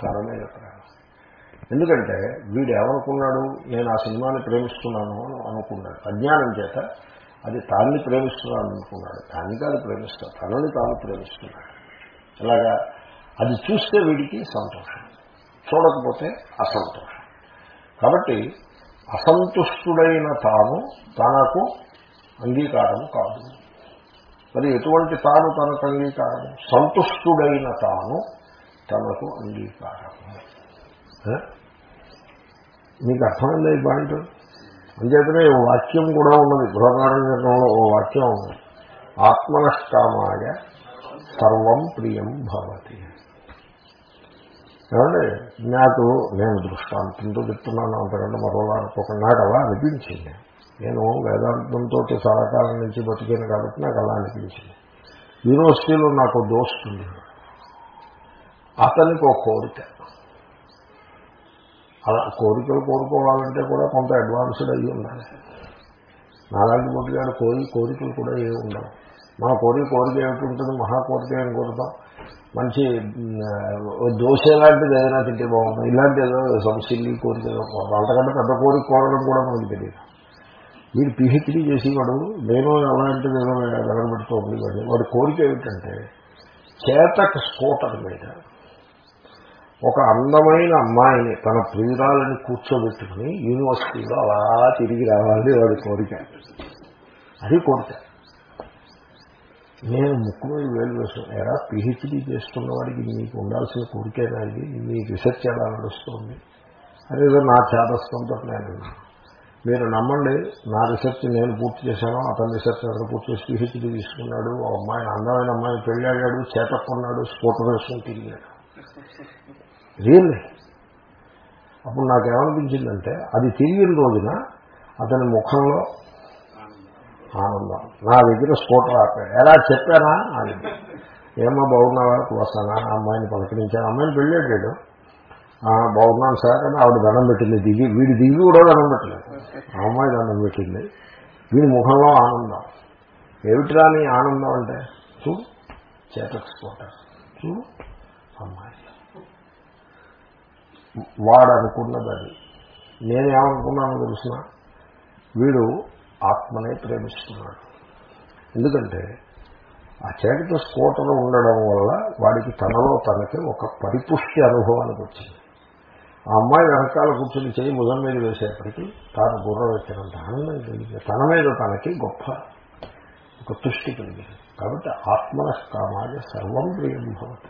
తన మీద ప్రేమ. ఎందుకంటే వీడు ఏమనుకున్నాడు? నేను ఆ సినిమాని ప్రేమిస్తున్నాను అని అనుకున్నాడు. అజ్ఞానం చేత అది తాన్ని ప్రేమిస్తున్నాను అనుకున్నాడు. తాన్ని కాదు ప్రేమిస్తాడు తనని తాను ప్రేమిస్తున్నాడు. అలాగా అది చూస్తే వీడికి సంతోషం చూడకపోతే అసంతోషం. కాబట్టి అసంతుష్టుడైన తాను తనకు అంగీకారము కాదు. మరి ఎటువంటి తాను తనకు అంగీకారము సంతుష్టుడైన తాను తనకు అంగీకారము మీకు అర్థమైందా ఈ పాయింట్? అంచేతనే వాక్యం కూడా ఉన్నది. గృహకారణ్యంలో ఓ వాక్యం ఉంది ఆత్మనష్టామాయ సర్వం ప్రియం భవతి. ఏమండి? నాకు నేను దృష్టాంతంతో చెప్తున్నాను అంతకంటే మరోలా అనుకోకుండా నాకు అలా అనిపించింది. నేను వేదాంతంతో చాలా కాలం నుంచి బతికాను కాబట్టి నాకు అలా అనిపించింది. యూనివర్సిటీలో నాకు దోస్తుంది అతనికి ఒక కోరిక. అలా కోరికలు కోరుకోవాలంటే కూడా కొంత అడ్వాన్స్డ్ అయ్యి ఉండాలి. నాలాంటి మొదటిగాడు కోరి కోరికలు కూడా ఏమి ఉండవు. మన కోరిక కోరిక ఏమిటి ఉంటుంది మహా కోరిక ఏం కోరుతాం? మంచి దోశ లాంటిది ఏదైనా తింటే బాగుంటుంది. ఇలాంటి ఏదో సమస్యలు కోరిక వాళ్ళకంటే అంతకంటే పెద్ద కోరిక కోరడం కూడా మనకి తెలియదు. వీడు పిహెచ్డీ చేసేవాడు నేను అలాంటిది ఏదో వెలగబెడుతోంది వాడు. వాడి కోరిక ఏమిటంటే చేతక స్కూటర్ మీద ఒక అందమైన అమ్మాయిని తన ప్రియురాలని కూర్చోబెట్టుకుని యూనివర్సిటీలో అలా తిరిగి రావాలి వాడు కోరిక. అది కోరిక. నేను ముక్కు వేలు వేసాను ఎలా పిహెచ్డీ చేస్తున్న వాడికి మీకు ఉండాల్సిన కోరికేనా ఇది మీ రీసెర్చ్ ఎలా నడుస్తుంది? అదేదో నా చేదస్తంతో నేను మీరు నమ్మండి నా రీసెర్చ్ నేను పూర్తి చేశాను. అతని రీసెర్చ్ అతను పూర్తి చేసి పిహెచ్డీ తీసుకున్నాడు. ఆ అమ్మాయిని అందమైన అమ్మాయిని పెళ్ళాడాడు చేతక్కున్నాడు స్కూటర్ వేసుకుని తిరిగాడు. రియల్లీ అప్పుడు నాకేమనిపించిందంటే అది తిరిగిన రోజున అతని ముఖంలో ఆనందం. నా దగ్గర స్కూటర్ ఆపాడు ఎలా చెప్పానా? అని. ఏమో బాగున్నావా? వస్తానా? ఆ అమ్మాయిని పలకరించాను. అమ్మాయిని పెళ్ళాడు బాగున్నాను సార్ అని ఆవిడ దండం పెట్టింది. దిగి వీడి దిగి కూడా దండం పెట్టలేదు. ఆ అమ్మాయి దండం పెట్టింది. వీడి ముఖంలో ఆనందం. ఏమిటిరా నీ ఆనందం అంటే? చూ. చేతక్ స్కూటర్ చూ. అమ్మాయి. వాడనుకున్నది అది. నేనేమనుకున్నాను తెలుసిన? వీడు ఆత్మనే ప్రేమిస్తున్నాడు. ఎందుకంటే ఆ చేతితో స్కూటర్ ఉండడం వల్ల వాడికి తనలో తనకి ఒక పరిపుష్టి అనుభవానికి వచ్చింది. ఆ అమ్మాయి వెనకాల కూర్చుని చేయి భుజం మీద వేసేప్పటికీ తాను గుర్రం వచ్చినంత ఆనందం కలిగింది. తన మీద తనకి గొప్ప ఒక తుష్టి కలిగింది. కాబట్టి ఆత్మన కామాయ సర్వం ప్రియం భవతి.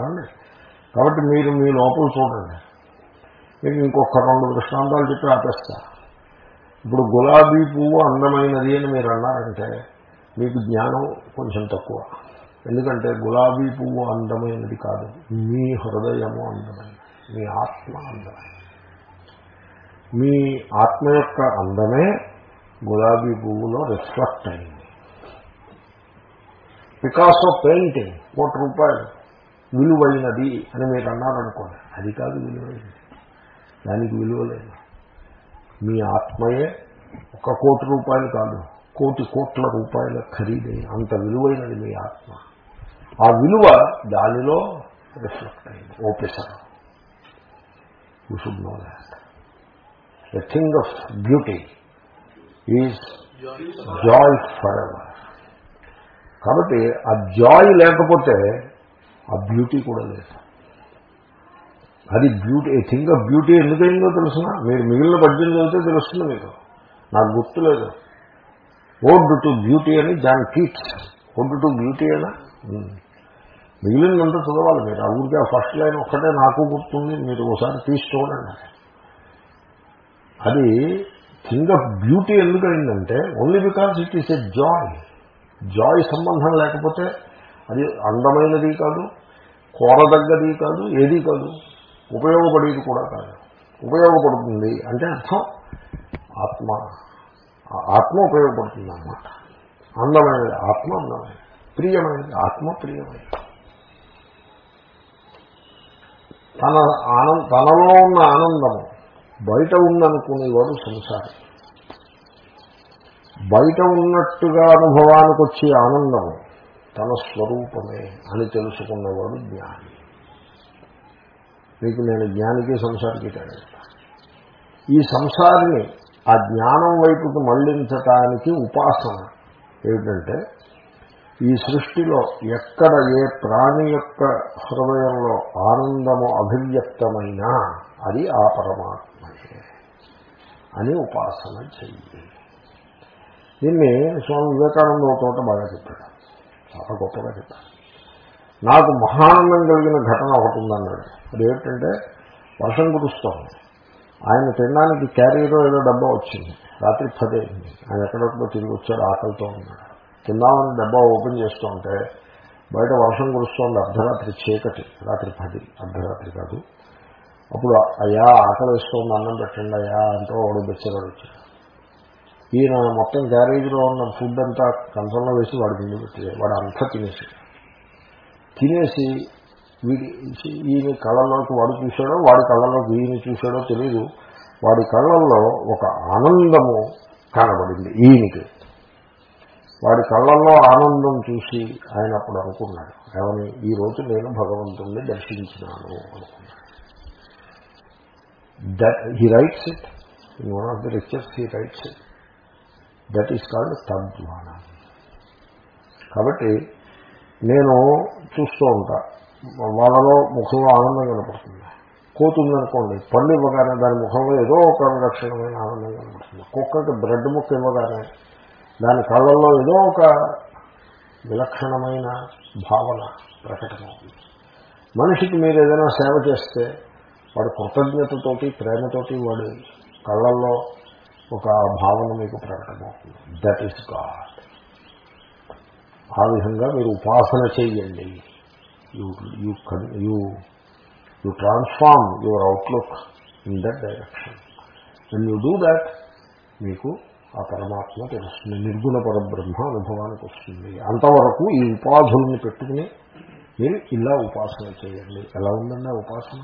ఏమండి? కాబట్టి మీరు మీ లోపల చూడండి. మీకు ఇంకొక రెండు దృష్టాంతాలు చెప్పి ఆపేస్తా. ఇప్పుడు గులాబీ పువ్వు అందమైనది అని మీరు అన్నారంటే మీకు జ్ఞానం కొంచెం తక్కువ. ఎందుకంటే గులాబీ పువ్వు అందమైనది కాదు. మీ హృదయము అందమైనది. మీ ఆత్మ అందమైనది. మీ ఆత్మ యొక్క అందమే గులాబీ పువ్వులో రిఫ్లెక్ట్ అయింది. పికాసో పెయింటింగ్ కోటి రూపాయలు. విలువైనది అని మీరు అన్నారనుకోండి. అది కాదు విలువైనది. దానికి విలువ లేదు. మీ ఆత్మయే ఒక కోటి రూపాయలు కాదు కోటి కోట్ల రూపాయల ఖరీదైన అంత విలువైనది మీ ఆత్మ. ఆ విలువ దానిలో రిఫ్లెక్ట్ అయింది. ఓపెసర్ you should know that the thing of beauty is joy for ever కాబట్టి ఆ జాయ్ లేకపోతే ఆ బ్యూటీ కూడా లేదు. అది beauty a thing of beauty ఎందుకైందో తెలుసిన? మీరు మిగిలిన పద్యం చదివితే తెలుస్తుంది మీకు. నాకు గుర్తు లేదు. ఓడ్ టు బ్యూటీ అని John Keats ode to beauty అయినా మిగిలినంతా చదవాలి మీరు. ఆ ఊరికే ఫస్ట్ లైన్ ఒక్కటే నాకు గుర్తుంది. మీరు ఒకసారి తీసి చూడండి. అది thing of beauty ఎందుకైందంటే only because it is a joy joy సంబంధం లేకపోతే అది అందమైనది కాదు. కోరదగ్గది కాదు ఏది కాదు. ఉపయోగపడేది కూడా కాదు. ఉపయోగపడుతుంది అంటే అర్థం ఆత్మ. ఆత్మ ఉపయోగపడుతుంది అన్నమాట. అందమైనది ఆత్మ అందమైనది. ప్రియమైనది ఆత్మ ప్రియమైనది. తన ఆనంద తనలో ఉన్న ఆనందము బయట ఉందనుకునేవాడు సంసారి. బయట ఉన్నట్టుగా అనుభవానికి వచ్చే ఆనందము తన స్వరూపమే అని తెలుసుకున్నవాడు జ్ఞాని. మీకు నేను జ్ఞానికి సంసారికి తేడా ఈ సంసారిని ఆ జ్ఞానం వైపుకు మళ్ళించటానికి ఉపాసన ఏమిటంటే ఈ సృష్టిలో ఎక్కడ ఏ ప్రాణి యొక్క హృదయంలో ఆనందము అభివ్యక్తమైనా అది ఆ పరమాత్మయే అని ఉపాసన చెయ్యి. దీన్ని స్వామి వివేకానంద చోట బాగా చెప్పాడు. చాలా గొప్పగా చెప్పారు. నాకు మహానందం కలిగిన ఘటన ఒకటి ఉందన్నాడు. అదేంటంటే వర్షం కురుస్తోంది. ఆయన తినడానికి క్యారీలో ఏదో డబ్బా వచ్చింది. రాత్రి పదే ఆయన ఎక్కడెక్కడో తిరిగి వచ్చాడు ఆకలితో ఉన్నాడు. తిందామని డబ్బా ఓపెన్ చేస్తూ ఉంటే బయట వర్షం కురుస్తోంది అర్ధరాత్రి చీకటి. రాత్రి పది అర్ధరాత్రి కాదు. అప్పుడు అయ్యా ఆకలి వేస్తోంది అన్నం పెట్టండి అయ్యా అంటూ వాడు బెచ్చగాడు వచ్చాడు. ఈయన మొత్తం గ్యారేజ్లో ఉన్న ఫుడ్ అంతా కంచంలో వేసి వాడి ముందు పెట్టి వాడు అంతా తినేసి. తినేసి వీడి ఈయన కళ్ళల్లోకి వాడు చూశాడో వాడి కళ్ళల్లోకి ఈయన చూశాడో తెలియదు వాడి కళ్ళల్లో ఒక ఆనందము కనబడింది ఈయనకి. వాడి కళ్ళల్లో ఆనందం చూసి ఆయన అప్పుడు అనుకున్నాడు ఏమని ఈ రోజు నేను భగవంతుణ్ణి దర్శించినాను అనుకున్నాడు. That he writes it in one of the రిచర్స్ he writes it that is called తద్వాన కాబట్టి నేను చూస్తూ ఉంటా. వాళ్ళలో ముఖంలో ఆనందం కనపడుతుంది. కోతి ఉందనుకోండి పళ్ళు ఇవ్వగానే దాని ముఖంలో ఏదో ఒక లక్షణమైన ఆనందం కనపడుతుంది. కుక్కకి బ్రెడ్ ముక్క ఇవ్వగానే దాని కళ్ళల్లో ఏదో ఒక విలక్షణమైన భావన ప్రకటమవుతుంది. మనిషికి మీరు ఏదైనా సేవ చేస్తే వాడు కృతజ్ఞతతోటి ప్రేమతోటి వాడి కళ్ళల్లో ఒక భావన మీకు ప్రకటమవుతుంది. దట్ ఈస్ గాడ్ ఆ విధంగా మీరు ఉపాసన చేయండి. You you you transform your outlook in that direction and you do that మీకు ఆ పరమాత్మ తెలుస్తుంది. నిర్గుణ పరబ్రహ్మ అనుభవానికి వస్తుంది. అంతవరకు ఈ ఉపాధుల్ని పెట్టుకుని మీరు ఇలా ఉపాసన చేయండి. ఎలా ఉందండి ఆ ఉపాసన?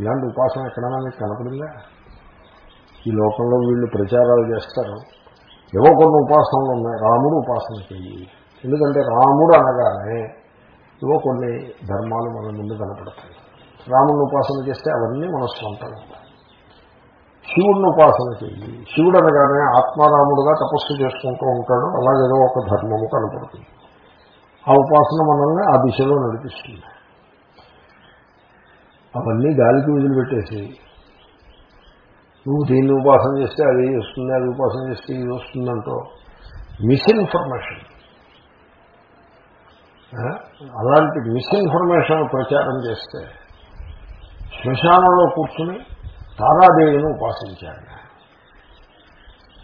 ఇలాంటి ఉపాసన ఎక్కడైనా మీకు కనపడిందా? ఈ లోకంలో వీళ్ళు ప్రచారాలు చేస్తారు. ఏవో కొన్ని ఉపాసనలు ఉన్నాయి. రాముడు ఉపాసన చెయ్యి. ఎందుకంటే రాముడు అనగానే ఏవో కొన్ని ధర్మాలు మన ముందు కనపడతాయి. రాముడిని ఉపాసన చేస్తే అవన్నీ మన స్వంతం శివుడిని ఉపాసన చెయ్యి. శివుడు అనగానే ఆత్మారాముడుగా తపస్సు చేసుకుంటూ ఉంటాడు. అలాగేదో ఒక ధర్మము కనపడుతుంది. ఆ ఉపాసన మనల్ని ఆ దిశలో నడిపిస్తుంది. అవన్నీ గాలికి వదిలిపెట్టేసి నువ్వు దీన్ని ఉపాసన చేస్తే అది వస్తుంది అది ఉపాసన చేస్తే ఇది వస్తుందంటో మిస్ఇన్ఫర్మేషన్ అలాంటి మిస్ఇన్ఫర్మేషన్ ప్రచారం చేస్తే శ్మశానంలో కూర్చుని తారాదేవిని ఉపాసించాడు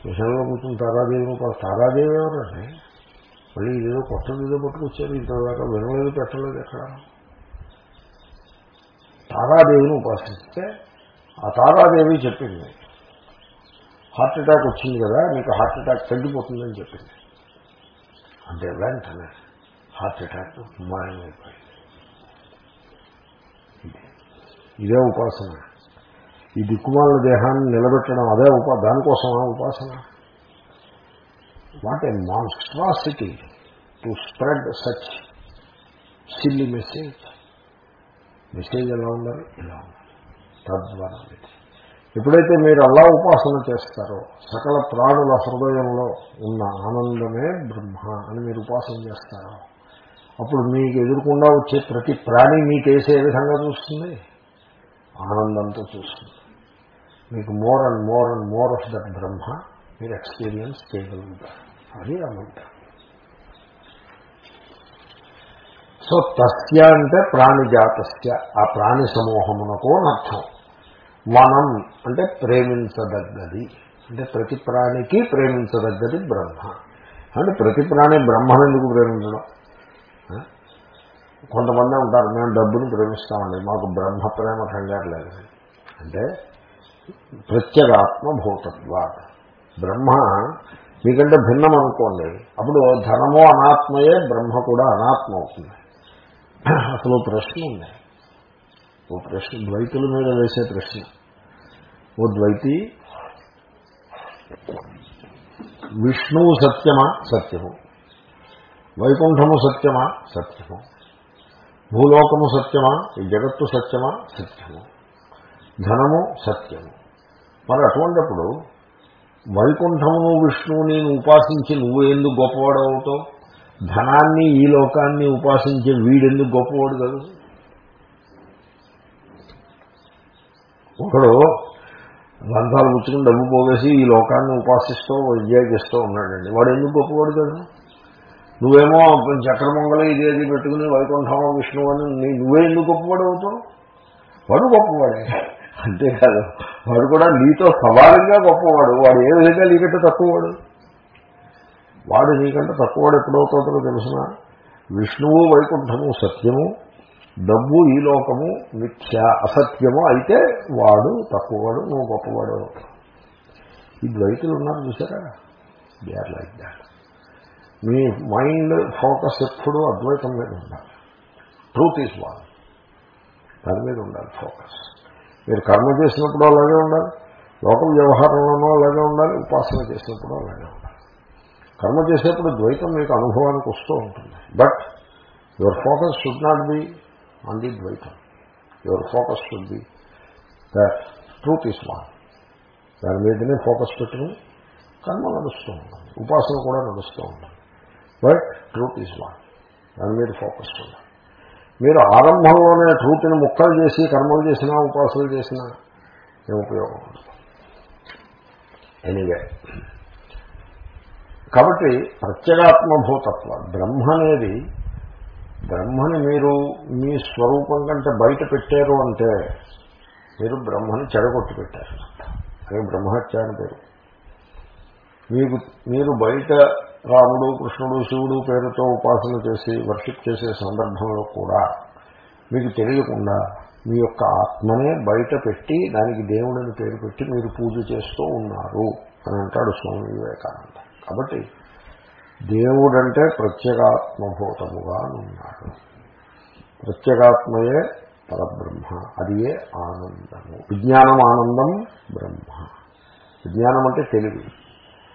శ్మశానంలో కూర్చుని తారాదేవిని ఉపాస తారాదేవి ఎవరండి? మళ్ళీ ఇదేదో కొత్త ఏదో పట్టుకొచ్చారు ఇంతదాకా వినలేదు పెట్టలేదు ఎక్కడ? తారాదేవిని ఉపాసిస్తే ఆ తారాదేవి చెప్పింది. హార్ట్ అటాక్ వచ్చింది కదా మీకు హార్ట్ అటాక్ తగ్గిపోతుందని చెప్పింది. అంటే వెంటనే హార్ట్ అటాక్ మాయమైపోయింది. ఇదే ఉపాసన. ఈ దిక్కుమాల దేహాన్ని నిలబెట్టడం అదే ఉపా దానికోసమా ఉపాసన. What a monstrosity to spread such silly message. Message ఎలా ఉండాలి? ఇలా ఉండాలి. తద్వారా. ఎప్పుడైతే మీరు అలా ఉపాసన చేస్తారో సకల ప్రాణుల హృదయంలో ఉన్న ఆనందమే బ్రహ్మ అని మీరు ఉపాసన చేస్తారో అప్పుడు మీకు ఎదురుకుండా వచ్చే ప్రతి ప్రాణి మీకేసే విధంగా చూస్తుంది? ఆనందంతో చూస్తుంది. మీకు more and more and more of that Brahma మీరు ఎక్స్పీరియన్స్ చేయగలుగుతారు. అది అనంత సో తస్య అంటే ప్రాణిజాతస్య. ఆ ప్రాణి సమూహమునకు అర్థం వనం అంటే ప్రేమించదగ్గది. అంటే ప్రతి ప్రాణికి ప్రేమించదగ్గది బ్రహ్మ. అంటే ప్రతి ప్రాణి బ్రహ్మను ఎందుకు ప్రేమించడం? కొంతమంది ఉంటారు మేము డబ్బును ప్రేమిస్తామండి మాకు బ్రహ్మ ప్రేమ కంగారు లేదు. అంటే ప్రత్యేగాత్మ భూతత్వ బ్రహ్మ మీకంటే భిన్నం అనుకోండి అప్పుడు ధనమో అనాత్మయే బ్రహ్మ కూడా అనాత్మ అవుతుంది. అసలు ప్రశ్న ఉంది. ఓ ప్రశ్న ద్వైతుల మీద వేసే ప్రశ్న. ఓ ద్వైతి విష్ణువు సత్యమా? సత్యము. వైకుంఠము సత్యమా? సత్యము. భూలోకము సత్యమా? ఈ జగత్తు సత్యమా? సత్యము. ధనము సత్యము. మరి అటువంటిప్పుడు వైకుంఠమును విష్ణువుని ఉపాసించి నువ్వు ఎందుకు గొప్పవాడు అవుతావు ధనాన్ని ఈ లోకాన్ని ఉపాసించే వీడెందుకు గొప్పవాడు కదా? ఒకడు గ్రంథాలు పుచ్చుకుని డబ్బు పోగేసి ఈ లోకాన్ని ఉపాసిస్తూ ఎంజాయ్ ఉన్నాడండి. వాడు ఎందుకు గొప్పవాడు కదా? నువ్వేమో చక్రమంగళ ఇదేది పెట్టుకుని వైకుంఠం విష్ణు అని నీ- నువ్వే ఎందుకు గొప్పవాడు అవుతావు? వాడు గొప్పవాడే. అంతేకాదు వాడు కూడా నీతో సవాలంగా గొప్పవాడు. వాడు ఏ విధంగా నీకంటే తక్కువవాడు? వాడు నీకంటే తక్కువవాడు ఎప్పుడవుతుందో తెలుసిన? విష్ణువు వైకుంఠము సత్యము డబ్బు ఈ లోకము మిథ్య అసత్యము అయితే వాడు తక్కువవాడు నువ్వు గొప్పవాడు. ఈ ద్వైతులు ఉన్నారు చూసారా? దే ఆర్ లైక్ దాట్ మీ మైండ్ ఫోకస్ ఎప్పుడు అద్వైతం మీద ఉండాలి. ట్రూత్ ఈజ్ వన్ దాని మీద ఉండాలి ఫోకస్. మీరు కర్మ చేసినప్పుడు అలాగే ఉండాలి. లోకం వ్యవహారంలోనూ అలాగే ఉండాలి. ఉపాసన చేసినప్పుడు అలాగే ఉండాలి. కర్మ చేసేప్పుడు ద్వైతం మీకు అనుభవానికి వస్తూ ఉంటుంది. But your focus should not be on the ద్వైతం your focus should be truth is one దాని మీదనే ఫోకస్ పెట్టుకుని కర్మ నడుస్తూ ఉండాలి. ఉపాసన కూడా నడుస్తూ ఉంటుంది బట్ ట్రూత్ ఈజ్ వన్ దాని మీద ఫోకస్ ఉండాలి. మీరు ఆరంభంలోనే ట్రూత్ని ముక్కలు చేసి కర్మలు చేసినా ఉపాసనలు చేసినా ఏం ఉపయోగం ఎనీవే కాబట్టి ప్రత్యేగాత్మభూతత్వ బ్రహ్మ అనేది బ్రహ్మని మీరు మీ స్వరూపం కంటే బయట పెట్టారు అంటే మీరు బ్రహ్మని చెడగొట్టి పెట్టారు. అదే బ్రహ్మహత్య అని పేరు. మీకు మీరు బయట రాముడు కృష్ణుడు శివుడు పేరుతో ఉపాసన చేసి వర్షిప్ చేసే సందర్భంలో కూడా మీకు తెలియకుండా మీ యొక్క ఆత్మనే బయట పెట్టి దానికి దేవుడిని పేరు పెట్టి మీరు పూజ చేస్తూ ఉన్నారు అని అంటాడు స్వామి వివేకానంద. కాబట్టి దేవుడంటే ప్రత్యేగాత్మభూతముగా ఉన్నాడు. ప్రత్యేగాత్మయే పరబ్రహ్మ అది ఏ ఆనందము. విజ్ఞానం ఆనందం బ్రహ్మ. విజ్ఞానం అంటే తెలివి.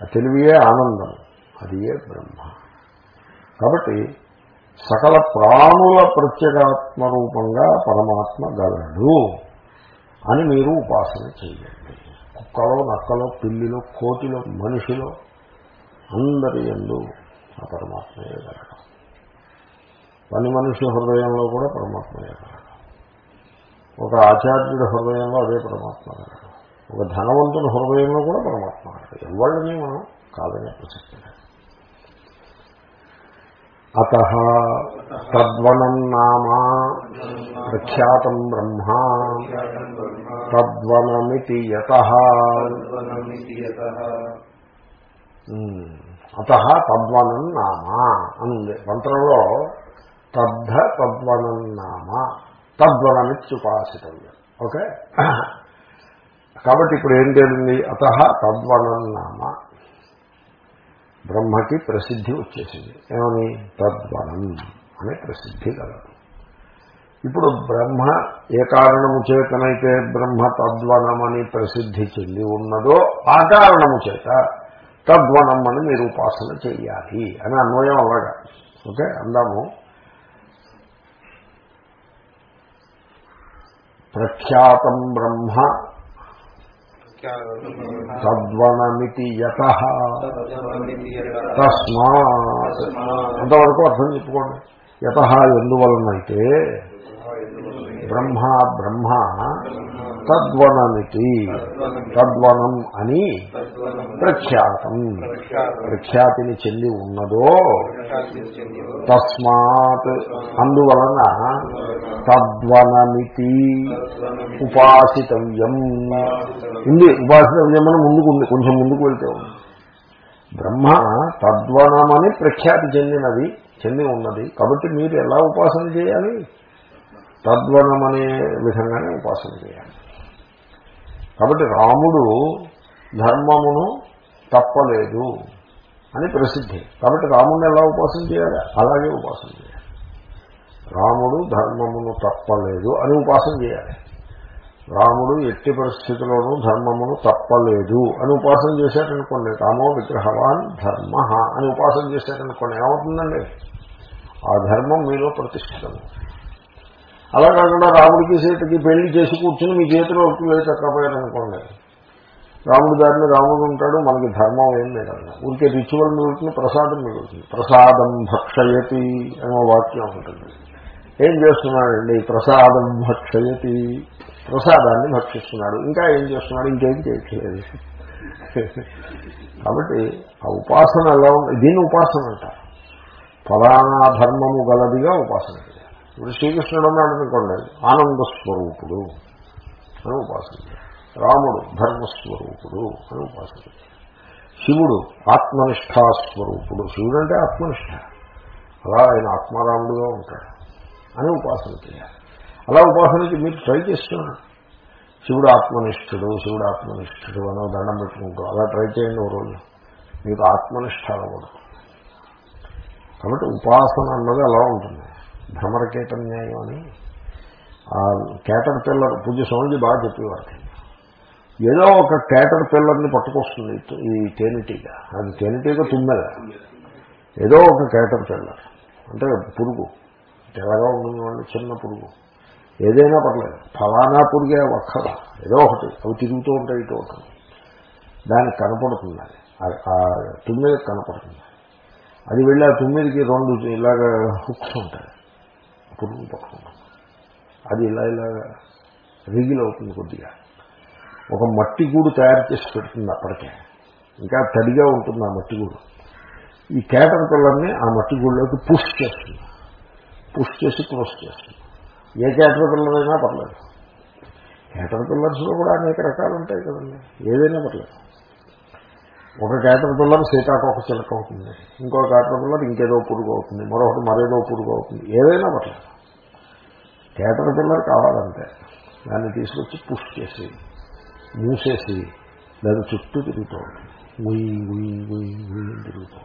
ఆ తెలివియే ఆనందము అది ఏ బ్రహ్మ. కాబట్టి సకల ప్రాణుల ప్రత్యేగాత్మ రూపంగా పరమాత్మ గలడు అని మీరు ఉపాసన చేయండి. కుక్కలో నక్కలో పిల్లిలో కోటిలో మనిషిలో అందరి ఎందు ఆ పరమాత్మయే కలగడం పని మనుషుల హృదయంలో కూడా పరమాత్మయే కలగడం ఒక ఆచార్యుడి హృదయంలో అదే పరమాత్మ కలగడం ఒక ధనవంతుని హృదయంలో కూడా పరమాత్మ కలగడం ఎవరిని మనం కాదనే ప్రసక్తి అత తద్వనం నామా ప్రఖ్యాతం బ్రహ్మ తద్వనమితి యత. అత తద్వనం నామా ఉంది మంత్రంలో తద్ధ తద్వనం నామ. తద్వనమిత్యుపాసితవ్యం. ఓకే? కాబట్టి ఇప్పుడు ఏం తేలింది? అత తద్వనం నామ. బ్రహ్మకి ప్రసిద్ధి వచ్చేసింది. ఏమని? తద్వనం అనే ప్రసిద్ధి కలదు ఇప్పుడు బ్రహ్మ ఏ కారణము చేతనైతే బ్రహ్మ తద్వనమని ప్రసిద్ధి చెంది ఉన్నదో ఆ కారణము చేత తద్వనం మీరు ఉపాసన చేయాలి అని అన్వయం అలాగా. ఓకే? అందాము. ప్రఖ్యాతం బ్రహ్మ తద్వనమితి యత. తస్మాత్. అంతవరకు అర్థం చెప్పుకోండి. యత ఎందువలనైతే బ్రహ్మ బ్రహ్మ తద్వనమితి. తద్వనం అని ప్రఖ్యాతం. ప్రఖ్యాతిని చెంది ఉన్నదో తస్మాత్. అందువలన తద్వనమితి ఉపాసితవ్యం. ఉంది ఉపాసితవ్యం అని ముందుకు ఉంది కొంచెం ముందుకు వెళ్తే ఉంది. బ్రహ్మ తద్వనమని ప్రఖ్యాతి చెందినది చెంది ఉన్నది. కాబట్టి మీరు ఎలా ఉపాసన చేయాలి? తద్వనమనే విధంగానే ఉపాసన చేయాలి. కాబట్టి రాముడు ధర్మమును తప్పలేదు అని ప్రసిద్ధి. కాబట్టి రాముడిని ఎలా ఉపాసన చేయాలి? అలాగే ఉపాసన చేయాలి. రాముడు ధర్మమును తప్పలేదు అని ఉపాసన చేయాలి. రాముడు ఎట్టి పరిస్థితుల్లోనూ ధర్మమును తప్పలేదు అని ఉపాసన చేశారనుకోండి. రామో విగ్రహవాన్ ధర్మ అని ఉపాసన చేశారనుకోండి. ఏమవుతుందండి? ఆ ధర్మం మీలో ప్రతిష్ఠితమవుతుంది. అలా కాకుండా రాముడికి సీతకి పెళ్ళి చేసి కూర్చుని మీ చేతిలో ఒట్టు వేసి చక్కపోయారనుకోండి రాముడి దారిని రాముడు ఉంటాడు మనకి ధర్మం ఏం లేదన్నా. ఊరికే రిచువల్ మిగులుతుంది ప్రసాదం మిగులుతుంది. ప్రసాదం భక్షయతి అనే వాక్యం ఉంటుంది. ఏం చేస్తున్నాడండి? ప్రసాదం భక్షయతి. ప్రసాదాన్ని భక్షిస్తున్నాడు. ఇంకా ఏం చేస్తున్నాడు? ఇంకేం చేయట్లేదు. కాబట్టి ఆ ఉపాసన ఎలా ఉంది? దీన్ని ఉపాసన అంట. ఫలానా ధర్మము గలదిగా ఉపాసన. ఇప్పుడు శ్రీకృష్ణుడు అన్నాడు అనుకోండి ఆనంద స్వరూపుడు అని ఉపాసన రాముడు ధర్మస్వరూపుడు అని ఉపాసన శివుడు ఆత్మనిష్టాస్వరూపుడు శివుడు అంటే ఆత్మనిష్ట. అలా ఆయన ఆత్మారాముడుగా ఉంటాడు అని ఉపాసన చేయాలి. అలా ఉపాసనకి మీరు ట్రై చేస్తున్నాడు శివుడు ఆత్మనిష్ఠుడు శివుడు ఆత్మనిష్ఠుడు అని దండం పెట్టుకుంటూ అలా ట్రై చేయండి ఓ రోజు. మీకు ఆత్మనిష్ట అవ్వకూడదు కాబట్టి ఉపాసన అన్నది అలా ఉంటుంది. భ్రమరకేత న్యాయం అని. ఆ కేటర్ పిల్లర్ పూజ స్వామిజీ బాగా చెప్పేవారు ఏదో ఒక కేటర్ పిల్లర్ని పట్టుకొస్తుంది ఈ తేనెటీగ. అది తేనెటీగ తుమ్మెద. ఏదో ఒక కేటర్ పిల్లర్ అంటే పురుగు. తెల్లగా ఉండేవాళ్ళు చిన్న పురుగు. ఏదైనా పర్లేదు. ఫలానా పురుగే ఒక్కద. ఏదో ఒకటి. అవి తిరుగుతూ ఉంటాయి ఇటు ఒకటి దానికి కనపడుతుంది అది ఆ తుమ్మిది కనపడుతుంది. అది వెళ్ళి ఆ తుమ్మిదికి రెండు ఇలాగ హుక్స్ ఉంటాయి. పురుగు పట్టుకుంటాం అది ఇలా ఇలా రిగిల్ అవుతుంది కొద్దిగా. ఒక మట్టి గూడు తయారు చేసి పెడుతుంది అప్పటికే. ఇంకా తడిగా ఉంటుంది ఆ మట్టి గూడు. ఈ కేటర్ పిల్లల్ని ఆ మట్టి గూడులోకి పుష్ చేస్తుంది. పుష్ చేసి క్రోస్ చేస్తుంది. ఏ కేటర్ పిల్లలైనా పర్లేదు. కేటర్ పిల్లర్స్లో కూడా అనేక రకాలు ఉంటాయి కదండి. ఏదైనా పర్లేదు. ఒక కేటర్ పిల్లర్ సీతాకోక చిలక అవుతుంది. ఇంకో కేటర్ పిల్లర్ ఇంకేదో పురుగు అవుతుంది. మరొకటి మరేదో పురుగు అవుతుంది. ఏదైనా పర్లేదు. కేటర్ పిల్లర్ కావాలంటే దాన్ని తీసుకొచ్చి పుష్ చేసి మూసేసి దాని చుట్టూ తిరుగుతూ ఉంటుంది తిరుగుతూ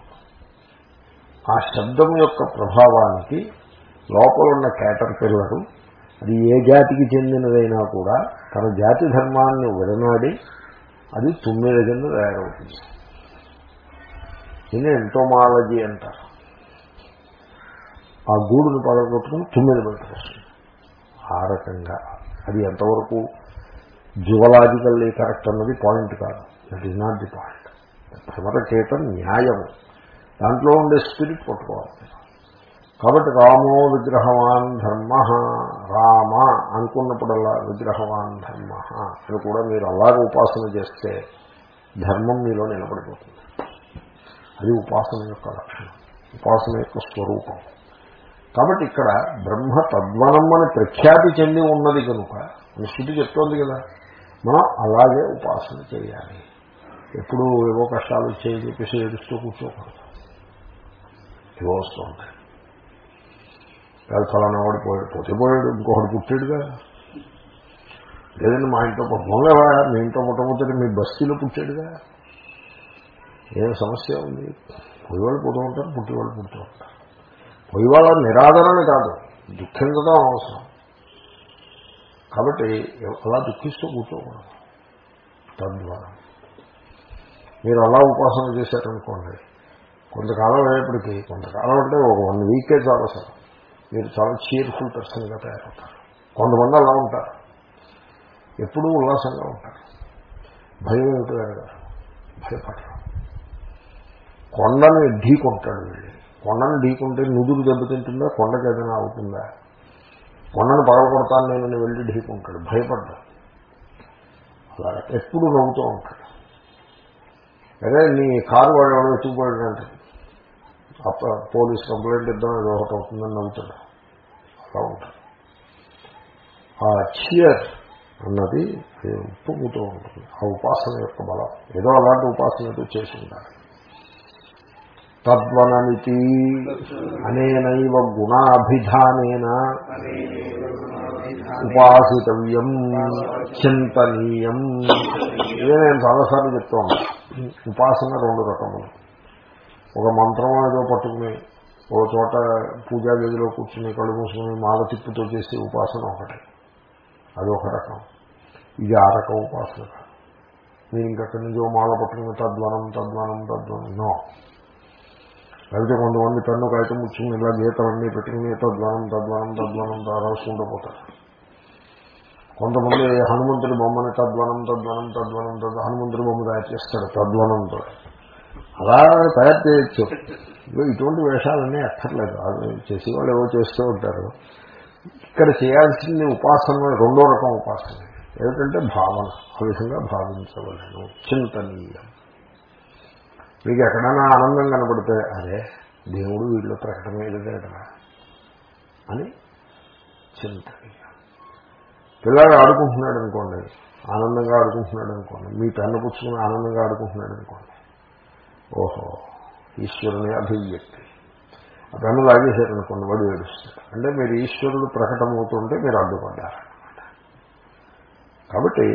ఆ శబ్దం యొక్క ప్రభావానికి లోపల ఉన్న కేటర్ పిల్లరు అది ఏ జాతికి చెందినదైనా కూడా తన జాతి ధర్మాన్ని విడనాడి అది తుమ్మిద కింద తయారవుతుంది. దీన్ని ఎంటోమాలజీ అంటారు. ఆ గూడును పడగొట్టుకుని తుమ్మిద బయటకు వస్తుంది. ఆ రకంగా. అది ఎంతవరకు జువలాజికల్లీ కరెక్ట్ అన్నది పాయింట్ కాదు. That is not the point Bhramara చేత న్యాయము. దాంట్లో ఉండే స్పిరిట్ పట్టుకోవాలి. కాబట్టి రామో విగ్రహవాన్ ధర్మ రామ అనుకున్నప్పుడల్లా విగ్రహవాన్ ధర్మ అని కూడా మీరు అలాగే ఉపాసన చేస్తే ధర్మం మీలో నిలబడిపోతుంది. అది ఉపాసన యొక్క లక్షణం. ఉపాసన యొక్క స్వరూపం. కాబట్టి ఇక్కడ బ్రహ్మ తద్వనం అని ప్రఖ్యాతి చెంది ఉన్నది కనుక మన శృతి చెప్తోంది కదా మనం అలాగే ఉపాసన చేయాలి. ఎప్పుడు ఏవో కష్టాలు వచ్చాయి చెప్పేసి ఏడుస్తూ కూర్చోకూడదు. ఏవో వస్తూ ఉంటాయి కాదు ఫలానా వాడు పోయాడు పోతే పోయాడు ఇంకొకటి పుట్టాడుగా. లేదండి మా ఇంట్లో పొంగవా మీ ఇంట్లో పుట్టబోతే మీ బస్తీలో పుట్టాడుగా. ఏం సమస్య ఉంది? పోయేవాళ్ళు పుడుతూ ఉంటారు పుట్టేవాళ్ళు పుడుతూ ఉంటారు పోయి వాళ్ళ నిరాదరణ కాదు దుఃఖించడం అవసరం. కాబట్టి అలా దుఃఖిస్తూ కూర్చోకూడదు. తద్వారా. మీరు అలా ఉపాసన చేశారనుకోండి కొంతకాలం అయ్యేప్పటికీ కొంతకాలం అంటే ఒక వన్ వీకే చాలా సార్ మీరు చాలా చీర్ఫుల్ పర్సన్గా తయారవుతారు. కొంతమంది అలా ఉంటారు. ఎప్పుడూ ఉల్లాసంగా ఉంటారు. భయం ఏమిటో గారు భయపడరు. కొండను ఢీకొంటాడు వీళ్ళు. కొండను ఢీకుంటే నుదురు దెబ్బతింటుందా కొండకి ఏదైనా అవుతుందా కొండను పగలగొడతాను నేను వెళ్ళి ఢీకుంటాడు. భయపడ్డా అలా ఎప్పుడు నవ్వుతూ ఉంటాడు. అదే నీ కారు వాడు ఎవడో ఎత్తుకుపోయాడంటే అప్ప పోలీస్ కంప్లైంట్ ఇద్దాం ఏదో ఒకటి అవుతుందని నవ్వుతాడు. అలా ఉంటాడు. ఆ చియర్ అన్నది ఉప్పుకుతూ ఉంటుంది. ఆ ఉపాసన యొక్క బలం. ఏదో అలాంటి ఉపాసన ఏదో చేసి ఉండాలి. తద్వనమితి అనేనైవ గుణాభిధానేన ఉపాసితవ్యం చింతనీయం. ఇదే నేను చాలాసార్లు చెప్తూ ఉన్నాను. ఉపాసన రెండు రకములు. ఒక మంత్రం ఏదో పట్టుకుని ఒక చోట పూజా గదిలో కూర్చుని కళ్ళు మూసుకుని మాల తిప్పుతో చేసే ఉపాసన ఒకటి. అది ఒక రకం. ఇది ఆ రకం ఉపాసన. మీరు ఇంకక్కడి నుంచి ఓ మాల పట్టుకుని తద్వనం తద్వనం తద్వనం. నో. లేకపోతే కొంతమంది పెన్ను కాగితం ముచ్చుకుని ఇలా గీతలన్నీ పెట్టుకుని తద్వనం తద్వనం తద్వనం రాసుకుంటూ పోతారు. కొంతమంది హనుమంతుడి బొమ్మని తద్వనం తద్వనం తద్వనం తద్ హనుమంతుడి బొమ్మ తయారు చేస్తాడు తద్వనంతో. అలా తయారు చేయొచ్చు. ఇటువంటి వేషాలన్నీ అక్కర్లేదు. అది చేసేవాళ్ళు ఏవో చేస్తూ ఉంటారు. ఇక్కడ చేయాల్సింది ఉపాసన రెండో రకం ఉపాసన. ఏమిటంటే భావన. ఆ విధంగా భావించవలను. చింతనీయం. మీకు ఎక్కడైనా ఆనందం కనపడితే అదే దేవుడు వీళ్ళు ప్రకటమయ్యేదేటరా అని చింత పిల్లాడు ఆడుకుంటున్నాడు అనుకోండి ఆనందంగా ఆడుకుంటున్నాడు అనుకోండి మీ పెన్ను పుచ్చుకుని ఆనందంగా ఆడుకుంటున్నాడు అనుకోండి ఓహో ఈశ్వరుని అభివ్యక్తి. ఆ పెన్ను లాగేశారనుకోండి వాడు ఏడుస్తాడు. అంటే మీరు ఈశ్వరుడు ప్రకటమవుతుంటే మీరు అడ్డుపడ్డారనమాట కాబట్టి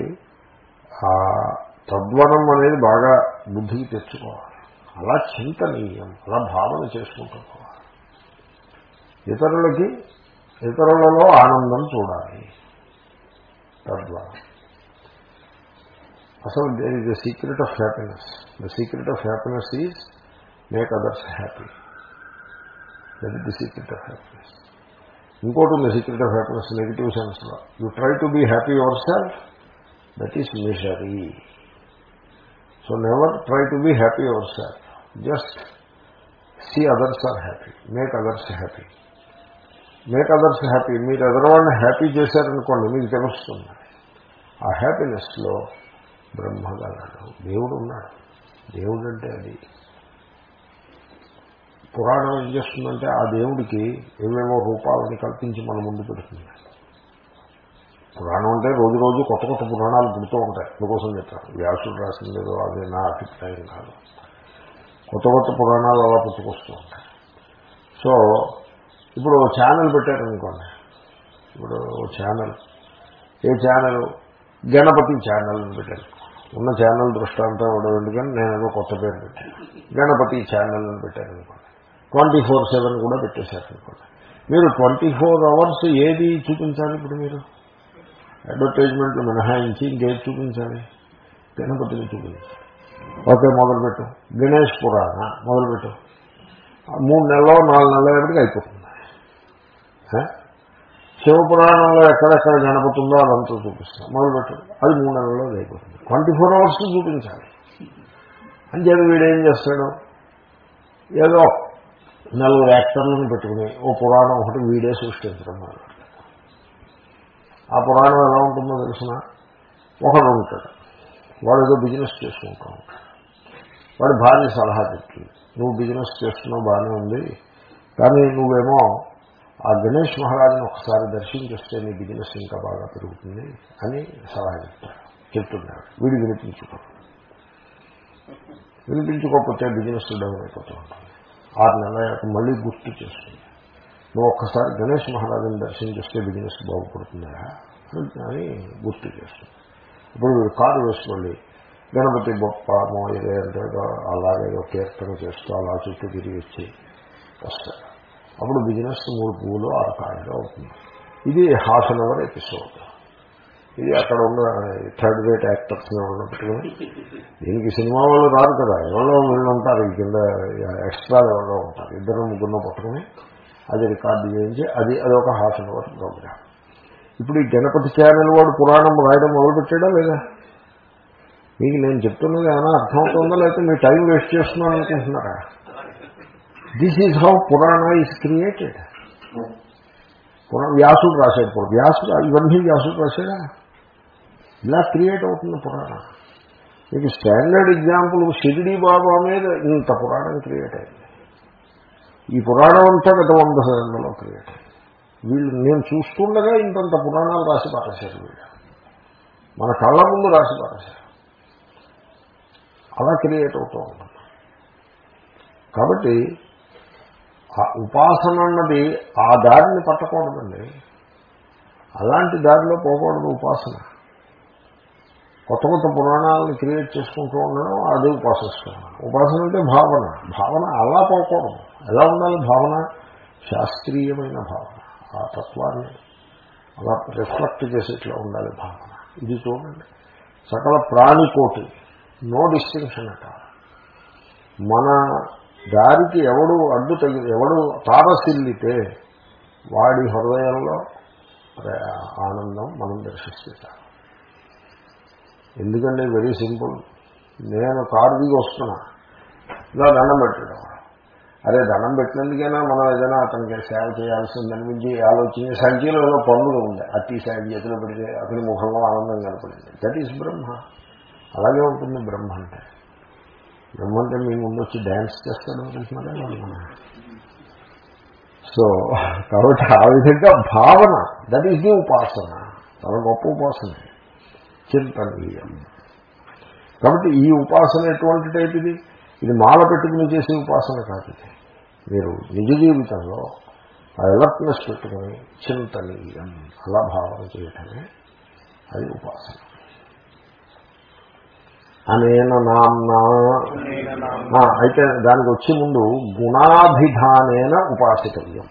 ఆ తద్వనం అనేది బాగా బుద్ధికి తెచ్చుకోవాలి. అలా చింతనీయం అలా భావన చేసుకుంటూ పోవాలి ఇతరులకి ఇతరులలో ఆనందం చూడాలి. తద్వారా. అసలు there is the secret of happiness the secret of happiness is make others happy that is the secret of happiness ఇంకోటి ఉంది secret of happiness negative సెన్స్లో you try to be happy yourself that is misery so never try to be happy yourself just see others are happy make others happy make others happy మీరు ఎదరవాడిని హ్యాపీ చేశారనుకోండి మీకు తెలుస్తుంది. ఆ హ్యాపీనెస్లో బ్రహ్మగలడు దేవుడు ఉన్నాడు. దేవుడు అంటే అది. పురాణం ఏం చేస్తుందంటే ఆ దేవుడికి ఏవేవో రూపాలని కల్పించి మన ముందు పెడుతుంది. పురాణం అంటే రోజు రోజు కొత్త కొత్త పురాణాలు పుడుతూ ఉంటాయి. అందుకోసం చెప్తాను. వ్యాసుడు రాసింది అదే నా అభిప్రాయం కాదు. కొత్త కొత్త పురాణాలు అలా పుట్టుకొస్తూ ఉంటాయి. సో ఇప్పుడు ఒక ఛానల్ పెట్టారనుకోండి. ఇప్పుడు ఓ ఛానల్. ఏ ఛానల్? గణపతి ఛానల్ అని పెట్టారు. ఉన్న ఛానల్ దృష్టాంతం ఇవ్వడం ఎందుకని నేను కొత్త పేరు పెట్టాను. గణపతి ఛానల్ అని పెట్టారు అనుకోండి ట్వంటీ ఫోర్ సెవెన్ కూడా పెట్టేశారు అనుకోండి మీరు ట్వంటీ ఫోర్ అవర్స్ ఏది చూపించాలి ఇప్పుడు మీరు? అడ్వర్టైజ్మెంట్లు మినహాయించి ఇంకేది చూపించాలి? గణపతిని చూపించాలి. ఓకే మొదలుపెట్టు. గణేష్ పురాణ మొదలుపెట్టు. మూడు నెలలో నాలుగు నెలల ఎప్పటికి అయిపోతుంది. శివపురాణంలో ఎక్కడెక్కడ గణపతుందో అదంతా చూపిస్తాం. మొదలుపెట్టు. అది మూడు నెలల్లో అయిపోతుంది. ట్వంటీ ఫోర్ అవర్స్ చూపించాలి. అంచేది వీడేం చేస్తాడు? ఏదో నలుగురు యాక్టర్లను పెట్టుకుని ఓ పురాణం ఒకటి వీడే సృష్టించడం ఆ పురాణం ఎలా ఉంటుందో తెలిసిన? ఒకడు ఉంటాడు. వాడు ఏదో బిజినెస్ చేసుకుంటూ ఉంటాడు. వాడు భార్య సలహా చెప్తుంది. నువ్వు బిజినెస్ చేస్తున్నావు బాగానే ఉంది. కానీ నువ్వేమో ఆ గణేష్ మహారాజుని ఒకసారి దర్శించేస్తే నీ బిజినెస్ ఇంకా బాగా పెరుగుతుంది అని సలహా చెప్తాడు. చెప్తున్నాడు. వీడు వినిపించుకో వినిపించుకోకపోతే బిజినెస్ డౌన్ అయిపోతూ ఉంటుంది. ఆరు నెలల మళ్ళీ గుర్తు చేస్తుంది. నువ్వు ఒక్కసారి గణేష్ మహారాజుని దర్శించేస్తే బిజినెస్ బాగుపడుతుందా అని గుర్తు చేస్తుంది. ఇప్పుడు వీడు కారు వేసుకోండి గణపతి గొప్ప మోయరే అంటే అలాగే కీర్తన చేస్తూ అలా చుట్టూ తిరిగి వచ్చి వస్తాడు అప్పుడు బిజినెస్ మూడు పువ్వులు ఆరు కాయలు అవుతుంది. ఇది హాఫ్ అన్ అవర్ ఎపిసోడ్. ఇది అక్కడ ఉన్న థర్డ్ రేట్ యాక్టర్స్ ఎవరు పెట్టుకుని దీనికి సినిమా వాళ్ళు రాదు కదా. ఎవరో వీళ్ళు ఉంటారు. ఈ కింద ఎక్స్ట్రా ఎవరో ఉంటారు. ఇద్దరు ముగ్గురు పట్టుకుని అది రికార్డు చేయించి అది అది ఒక హాఫ్ అన్ అవర్ ప్రోగ్రామ్. ఇప్పుడు ఈ గణపతి ఛానల్ వాడు పురాణం రాయడం మొదలుపెట్టాడా లేదా? మీకు నేను చెప్తున్నది ఏమైనా అర్థమవుతుందో లేకపోతే మీ టైం వేస్ట్ చేస్తున్నాను అనుకుంటున్నారా? This is how Purana is created వ్యాసుడు రాశాడు ఇప్పుడు. వ్యాసుడు ఇవన్నీ వ్యాసుడు రాశాడా? ఇలా క్రియేట్ అవుతుంది పురాణం మీకు స్టాండర్డ్ ఎగ్జాంపుల్ షిరిడి బాబా మీద ఇంత పురాణం క్రియేట్ అయింది. ఈ పురాణం అంతా గత వంద సంవత్సరంలో క్రియేట్ అయింది. వీళ్ళు నేను చూస్తుండగా ఇంతంత పురాణాలు రాసి పారేశారు వీళ్ళు. మన కళ్ళ ముందు రాసి పారేశారు. అలా క్రియేట్ అవుతూ ఉంటుంది. కాబట్టి ఆ ఉపాసన అన్నది ఆ దారిని పట్టకూడదండి. అలాంటి దారిలో పోకూడదు ఉపాసన. కొత్త కొత్త పురాణాలను క్రియేట్ చేసుకుంటూ ఉండడం అది ఉపాసిస్తున్నాను ఉపాసన అంటే భావన. భావన అలా పోకూడదు. ఎలా ఉండాలి భావన? శాస్త్రీయమైన భావన. ఆ తత్వాన్ని అలా రిఫ్లెక్ట్ చేసేట్లా ఉండాలి భావన. ఇది చూడండి. సకల ప్రాణికోటి. నో డిస్టింక్షన్ అట మన దారికి ఎవడు అడ్డు తగి ఎవడు తారసిల్లితే వాడి హృదయంలో ఆనందం మనం దర్శిస్తాం ఎందుకంటే వెరీ సింపుల్. నేను కారు దిగి వస్తున్నా. ఇలా దండం పెట్టడం. అదే దండం పెట్టినందుకైనా మనం ఏదైనా అతనికి సేవ చేయాల్సింది అనిపించి ఆలోచించి సంఖ్యలో పనులు పండుగ ఉంది అట్టి సాయం చేతిలో పెడితే అతని ముఖంలో ఆనందం కనపడింది. దట్ ఈస్ బ్రహ్మ అలాగే ఉంటుంది బ్రహ్మ అంటే. బ్రహ్మ అంటే మీ ముందు వచ్చి డ్యాన్స్ చేస్తాడు అనుకుంటున్నారా సో కాబట్టి ఆ విధంగా భావన దట్ ఈజ్ ది ఉపాసన చాలా గొప్ప ఉపాసన చింతనీయం. కాబట్టి ఈ ఉపాసన ఎటువంటి టైప్ ఇది? ఇది మాల పెట్టుకుని చేసే ఉపాసన కాదు ఇది. మీరు నిజ జీవితంలో ఆ ఎలర్ట్నెస్ పెట్టుకుని చింతనీయం అలా భావన చేయటమే అది ఉపాసన అనేన నామ్నా. అయితే దానికి వచ్చే ముందు గుణాభిధానేన ఉపాసితవ్యం.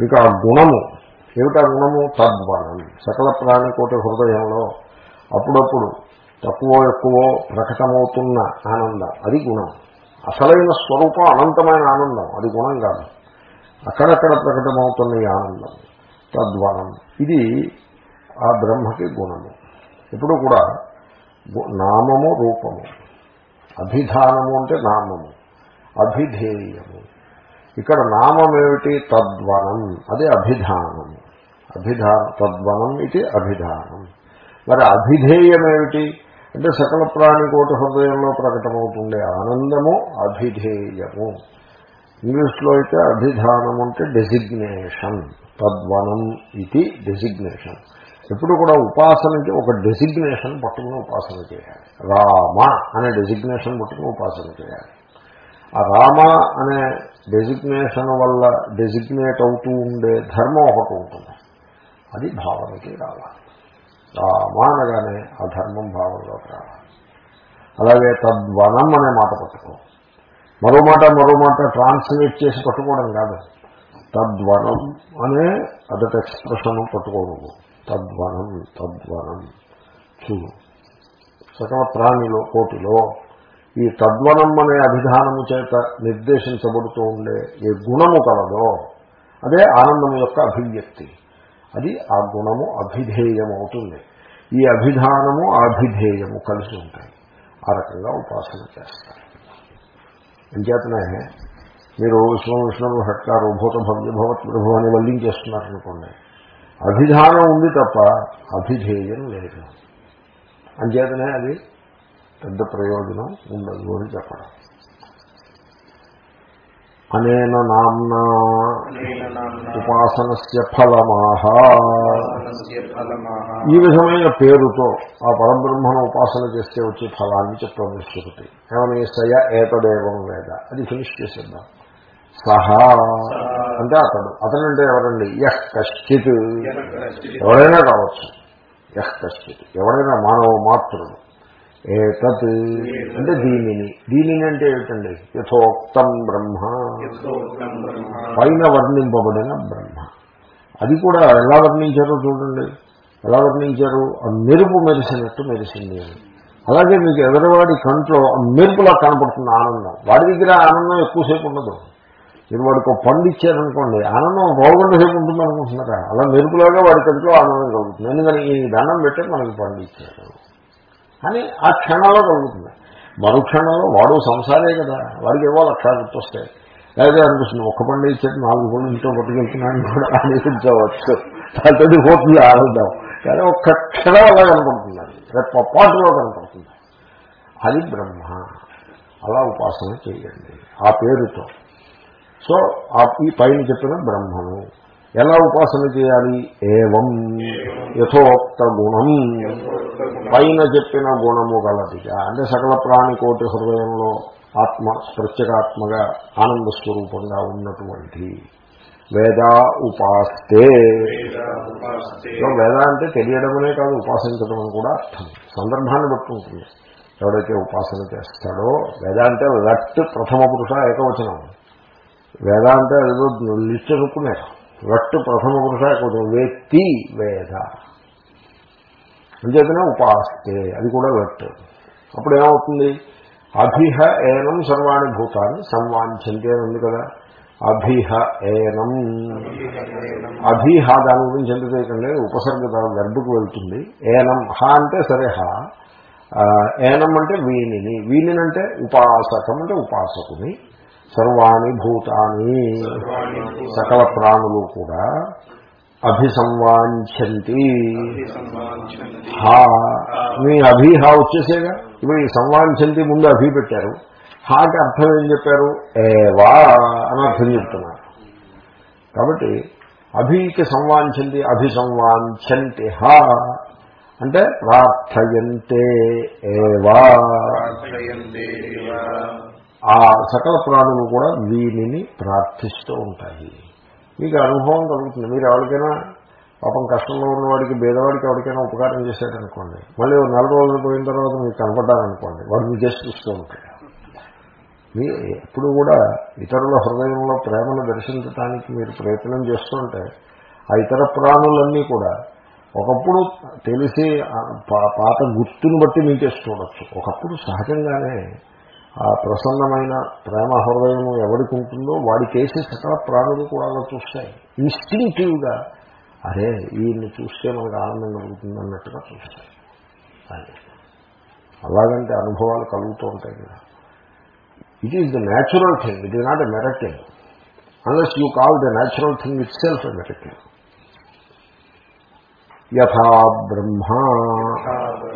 మీకు ఆ గుణము ఏమిటా గుణము? తద్వనం సకల ప్రాణికోటి హృదయంలో అప్పుడప్పుడు తక్కువ ఎక్కువ ప్రకటమవుతున్న ఆనందం. అది గుణం. అసలైన స్వరూపం అనంతమైన ఆనందం. అది గుణం కాదు. అక్కడక్కడ ప్రకటమవుతున్న ఈ ఆనందం. తద్వనం ఇది ఆ బ్రహ్మకి గుణము. ఎప్పుడు కూడా నామము రూపము. అభిధానము అంటే నామము. అభిధేయము. ఇక్కడ నామేమిటి తద్వనం. అది అభిధానం. అభిధానం తద్వనం ఇది అభిధానం. మరి అభిధేయమేమిటి? అంటే సకల ప్రాణికోటి హృదయంలో ప్రకటమవుతుండే ఆనందము అభిధేయము. ఇంగ్లీష్లో అయితే అభిధానం అంటే డెసిగ్నేషన్ తద్వనం ఇది డెసిగ్నేషన్ ఎప్పుడు కూడా ఉపాసనకి ఒక డెసిగ్నేషన్ పట్టుకుని ఉపాసన చేయాలి. రామ అనే డెసిగ్నేషన్ పట్టుకుని ఉపాసన చేయాలి. ఆ రామ అనే డెసిగ్నేషన్ వల్ల డెసిగ్నేట్ అవుతూ ఉండే ధర్మం ఒకటి ఉంటుంది. అది భావనకి రావాలి. రామ అనగానే ఆ ధర్మం భావనలోకి రావాలి. అలాగే తద్వనం అనే మాట పట్టుకో మరో మాట మరో మాట ట్రాన్స్లేట్ చేసి పట్టుకోవడం కాదు. తద్వనం అనే అదట ఎక్స్ప్రెషన్ పట్టుకోవడం తద్వనం తద్వనం చూడు సకల ప్రాణిలో కోటిలో ఈ తద్వనం అనే అభిధానము చేత నిర్దేశించబడుతూ ఉండే ఏ గుణము కలదో అదే ఆనందం యొక్క అభివ్యక్తి. అది ఆ గుణము అభిధేయమవుతుంది. ఈ అభిధానము అభిధేయము కలిసి ఉంటాయి. ఆ రకంగా ఉపాసన చేస్తారు. అంచేతనే మీరు విశ్వం విష్ణువు హట్కారు భూత భవ్య భవత్ ప్రభు అని వల్లించేస్తున్నారనుకోండి అభిధానం ఉంది తప్ప అభిధేయం లేదు. అంచేతనే అది పెద్ద ప్రయోజనం ఉండదు అని చెప్పడం. అనేన నామ్నా ఉపాసనస్య ఫలమాహ. ఈ విధమైన పేరుతో ఆ పరబ్రహ్మను ఉపాసన చేస్తే వచ్చే ఫలాన్ని చెప్పడం శృతి ఏమని సయ ఏతదేవం వేద. అది ఫినిష్ చేసేద్దాం. సహా. అంటే అతడు. అతనంటే ఎవరండి? యహ్ కశ్చిత్. ఎవరైనా కావచ్చు. యహ్ కశ్చిత్. ఎవరైనా మానవ మాతృడు. ఏతత్. అంటే దీనిని. దీనిని అంటే ఏమిటండి? యథోక్తం బ్రహ్మ. యథోక్తం బ్రహ్మ. పైన వర్ణింపబడిన బ్రహ్మ. అది కూడా ఎలా వర్ణించారో చూడండి. ఎలా వర్ణించారు? ఆ మెరుపు మెరిసినట్టు మెరిసింది అని. అలాగే మీకు ఎదరవాడి కంట్లో ఆ మెరుపులా కనపడుతుంది ఆనందం. వాడి దగ్గర ఆనందం ఎక్కువసేపు ఉండదు. మీరు వాడికి ఒక పండు ఇచ్చారనుకోండి ఆనందం బాగుండ సేపు ఉంటుంది అనుకుంటున్నారా? అలా మెరుపులాగా వాడి కంట్లో ఆనందం కలుగుతుంది. ఎందుకని? ఈ దండం పెట్టి మనకి పండు ఇచ్చారు. అని ఆ క్షణంలో కలుగుతుంది. మరుక్షణంలో వాడు సంసారే కదా. వాడికి ఏవో లక్షలు గుర్తొస్తాయి. లేదా అనిపిస్తుంది ఒక్క పండు ఇచ్చేది నాలుగు పండు ఇంట్లో పట్టుకెళ్తున్నాను కూడా అనిపించవచ్చు అతడి పోతుంది ఆనందం. కానీ ఒక్క క్షణం అలా కనపడుతుంది అది. పాటలో కనపడుతుంది. అది బ్రహ్మ. అలా ఉపాసన చేయండి. ఆ పేరుతో. సో ఈ పైన చెప్పిన బ్రహ్మము. ఎలా ఉపాసన చేయాలి? ఏవం యథోక్త గుణం పైన చెప్పిన గుణము గలదిగా అంటే సకల ప్రాణికోటి హృదయంలో ఆత్మ ప్రత్యేకాత్మగా ఆనంద స్వరూపంగా ఉన్నటువంటి వేద ఉపాస్తే. సో వేద అంటే తెలియడమనే కాదు ఉపాసించడం అని కూడా అర్థం. సందర్భాన్ని బట్టి ఉంటుంది. ఎవడైతే ఉపాసన చేస్తాడో వేద అంటే లట్ ప్రథమ పురుష ఏకవచనం. వేదాంత ఏదో లిస్ట్ చెప్పుకునే లట్టు ప్రథమ పురుష ఏకవచనం వేత్తి వేద. అంచేతనే ఉపాస్తే అది కూడా లట్ అప్పుడు ఏమవుతుంది? అభిహ ఏనం సర్వాణి భూతాన్ని సంవాంఛంతి అని ఉంది కదా. అభిహ ఏనం. అభిహ దాని గురించి ఎంత చేయకండి? ఉపసర్గ గర్భకు వెళ్తుంది. ఏనం హ అంటే సరే హ. ఏనం అంటే వీణిని. వీణిని అంటే ఉపాసకం అంటే ఉపాసకుని. సర్వాణి భూతాని. సకల ప్రాణులు కూడా అభిసంవాంఛంతి. సంవాంఛంతి హా. మీ అభి హా వచ్చేసేగా? ఇప్పుడు ఈ సంవాంఛంతి ముందు అభి పెట్టారు. హాకి అర్థం ఏం చెప్పారు? ఏవా అని అర్థం చెప్తున్నారు. కాబట్టి అభికి సంవాంఛంతి అభిసంవాంఛంతి హా. అంటే ప్రార్థయంతే ఏవా. ఆ సకల ప్రాణులు కూడా వీనిని ప్రార్థిస్తూ ఉంటాయి. మీకు అనుభవం కలుగుతుంది. మీరు ఎవరికైనా పాపం కష్టంలో ఉన్నవాడికి భేదవాడికి ఎవరికైనా ఉపకారం చేశారనుకోండి మళ్ళీ ఒక నెల రోజులు పోయిన తర్వాత మీకు కనపడ్డారనుకోండి వాడు మీకు చేసి చూస్తూ ఉంటాడు. మీ ఎప్పుడు కూడా ఇతరుల హృదయంలో ప్రేమను దర్శించడానికి మీరు ప్రయత్నం చేస్తుంటే ఆ ఇతర ప్రాణులన్నీ కూడా ఒకప్పుడు తెలిసి పా- పాత గుర్తుని బట్టి మీకే చూడొచ్చు ఒకప్పుడు సహజంగానే ఆ ప్రసన్నమైన ప్రేమ హృదయం ఎవరికి ఉంటుందో వాడికేసి సకల ప్రాణులు కూడా అలా చూస్తాయి. ఇన్స్టింక్టివ్గా అరే ఈయన్ని చూస్తే మనకు ఆనందం కలుగుతుంది అన్నట్టుగా చూస్తాయి. అలాగంటే అనుభవాలు కలుగుతూ ఉంటాయి కదా. It is the natural thing it is not a meriting unless you call the natural thing itself మెటికల్ యథా బ్రహ్మ.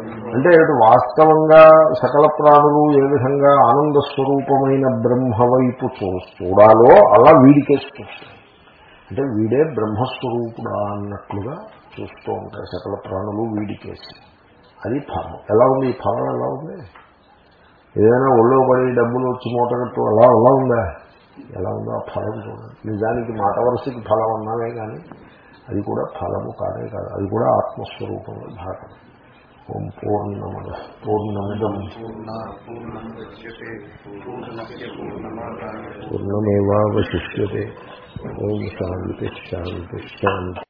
అంటే వాస్తవంగా సకల ప్రాణులు ఏ విధంగా ఆనంద స్వరూపమైన బ్రహ్మ వైపు చూ చూడాలో అలా వీడికే చూస్తాయి. అంటే వీడే బ్రహ్మస్వరూపుడా అన్నట్లుగా చూస్తూ ఉంటాయి. సకల ప్రాణులు వీడికేసి అది ఫలం ఎలా ఉంది? ఈ ఫలం ఎలా ఉంది? ఏదైనా ఒళ్ళో పడి డబ్బులు వచ్చి మూటగట్టు అలా అలా ఉందా? ఎలా ఉందో ఆ ఫలం చూడండి. నిజానికి మాట వరుసకి ఫలం అన్నామే కానీ అది కూడా ఫలము కాదే కాదు. అది కూడా ఆత్మస్వరూపంలో భాగం. ఓం పూర్ణమద పూర్ణమిదం పూర్ణమేవాశిష్యే ఓం శాంతి శాంతి శాంతి.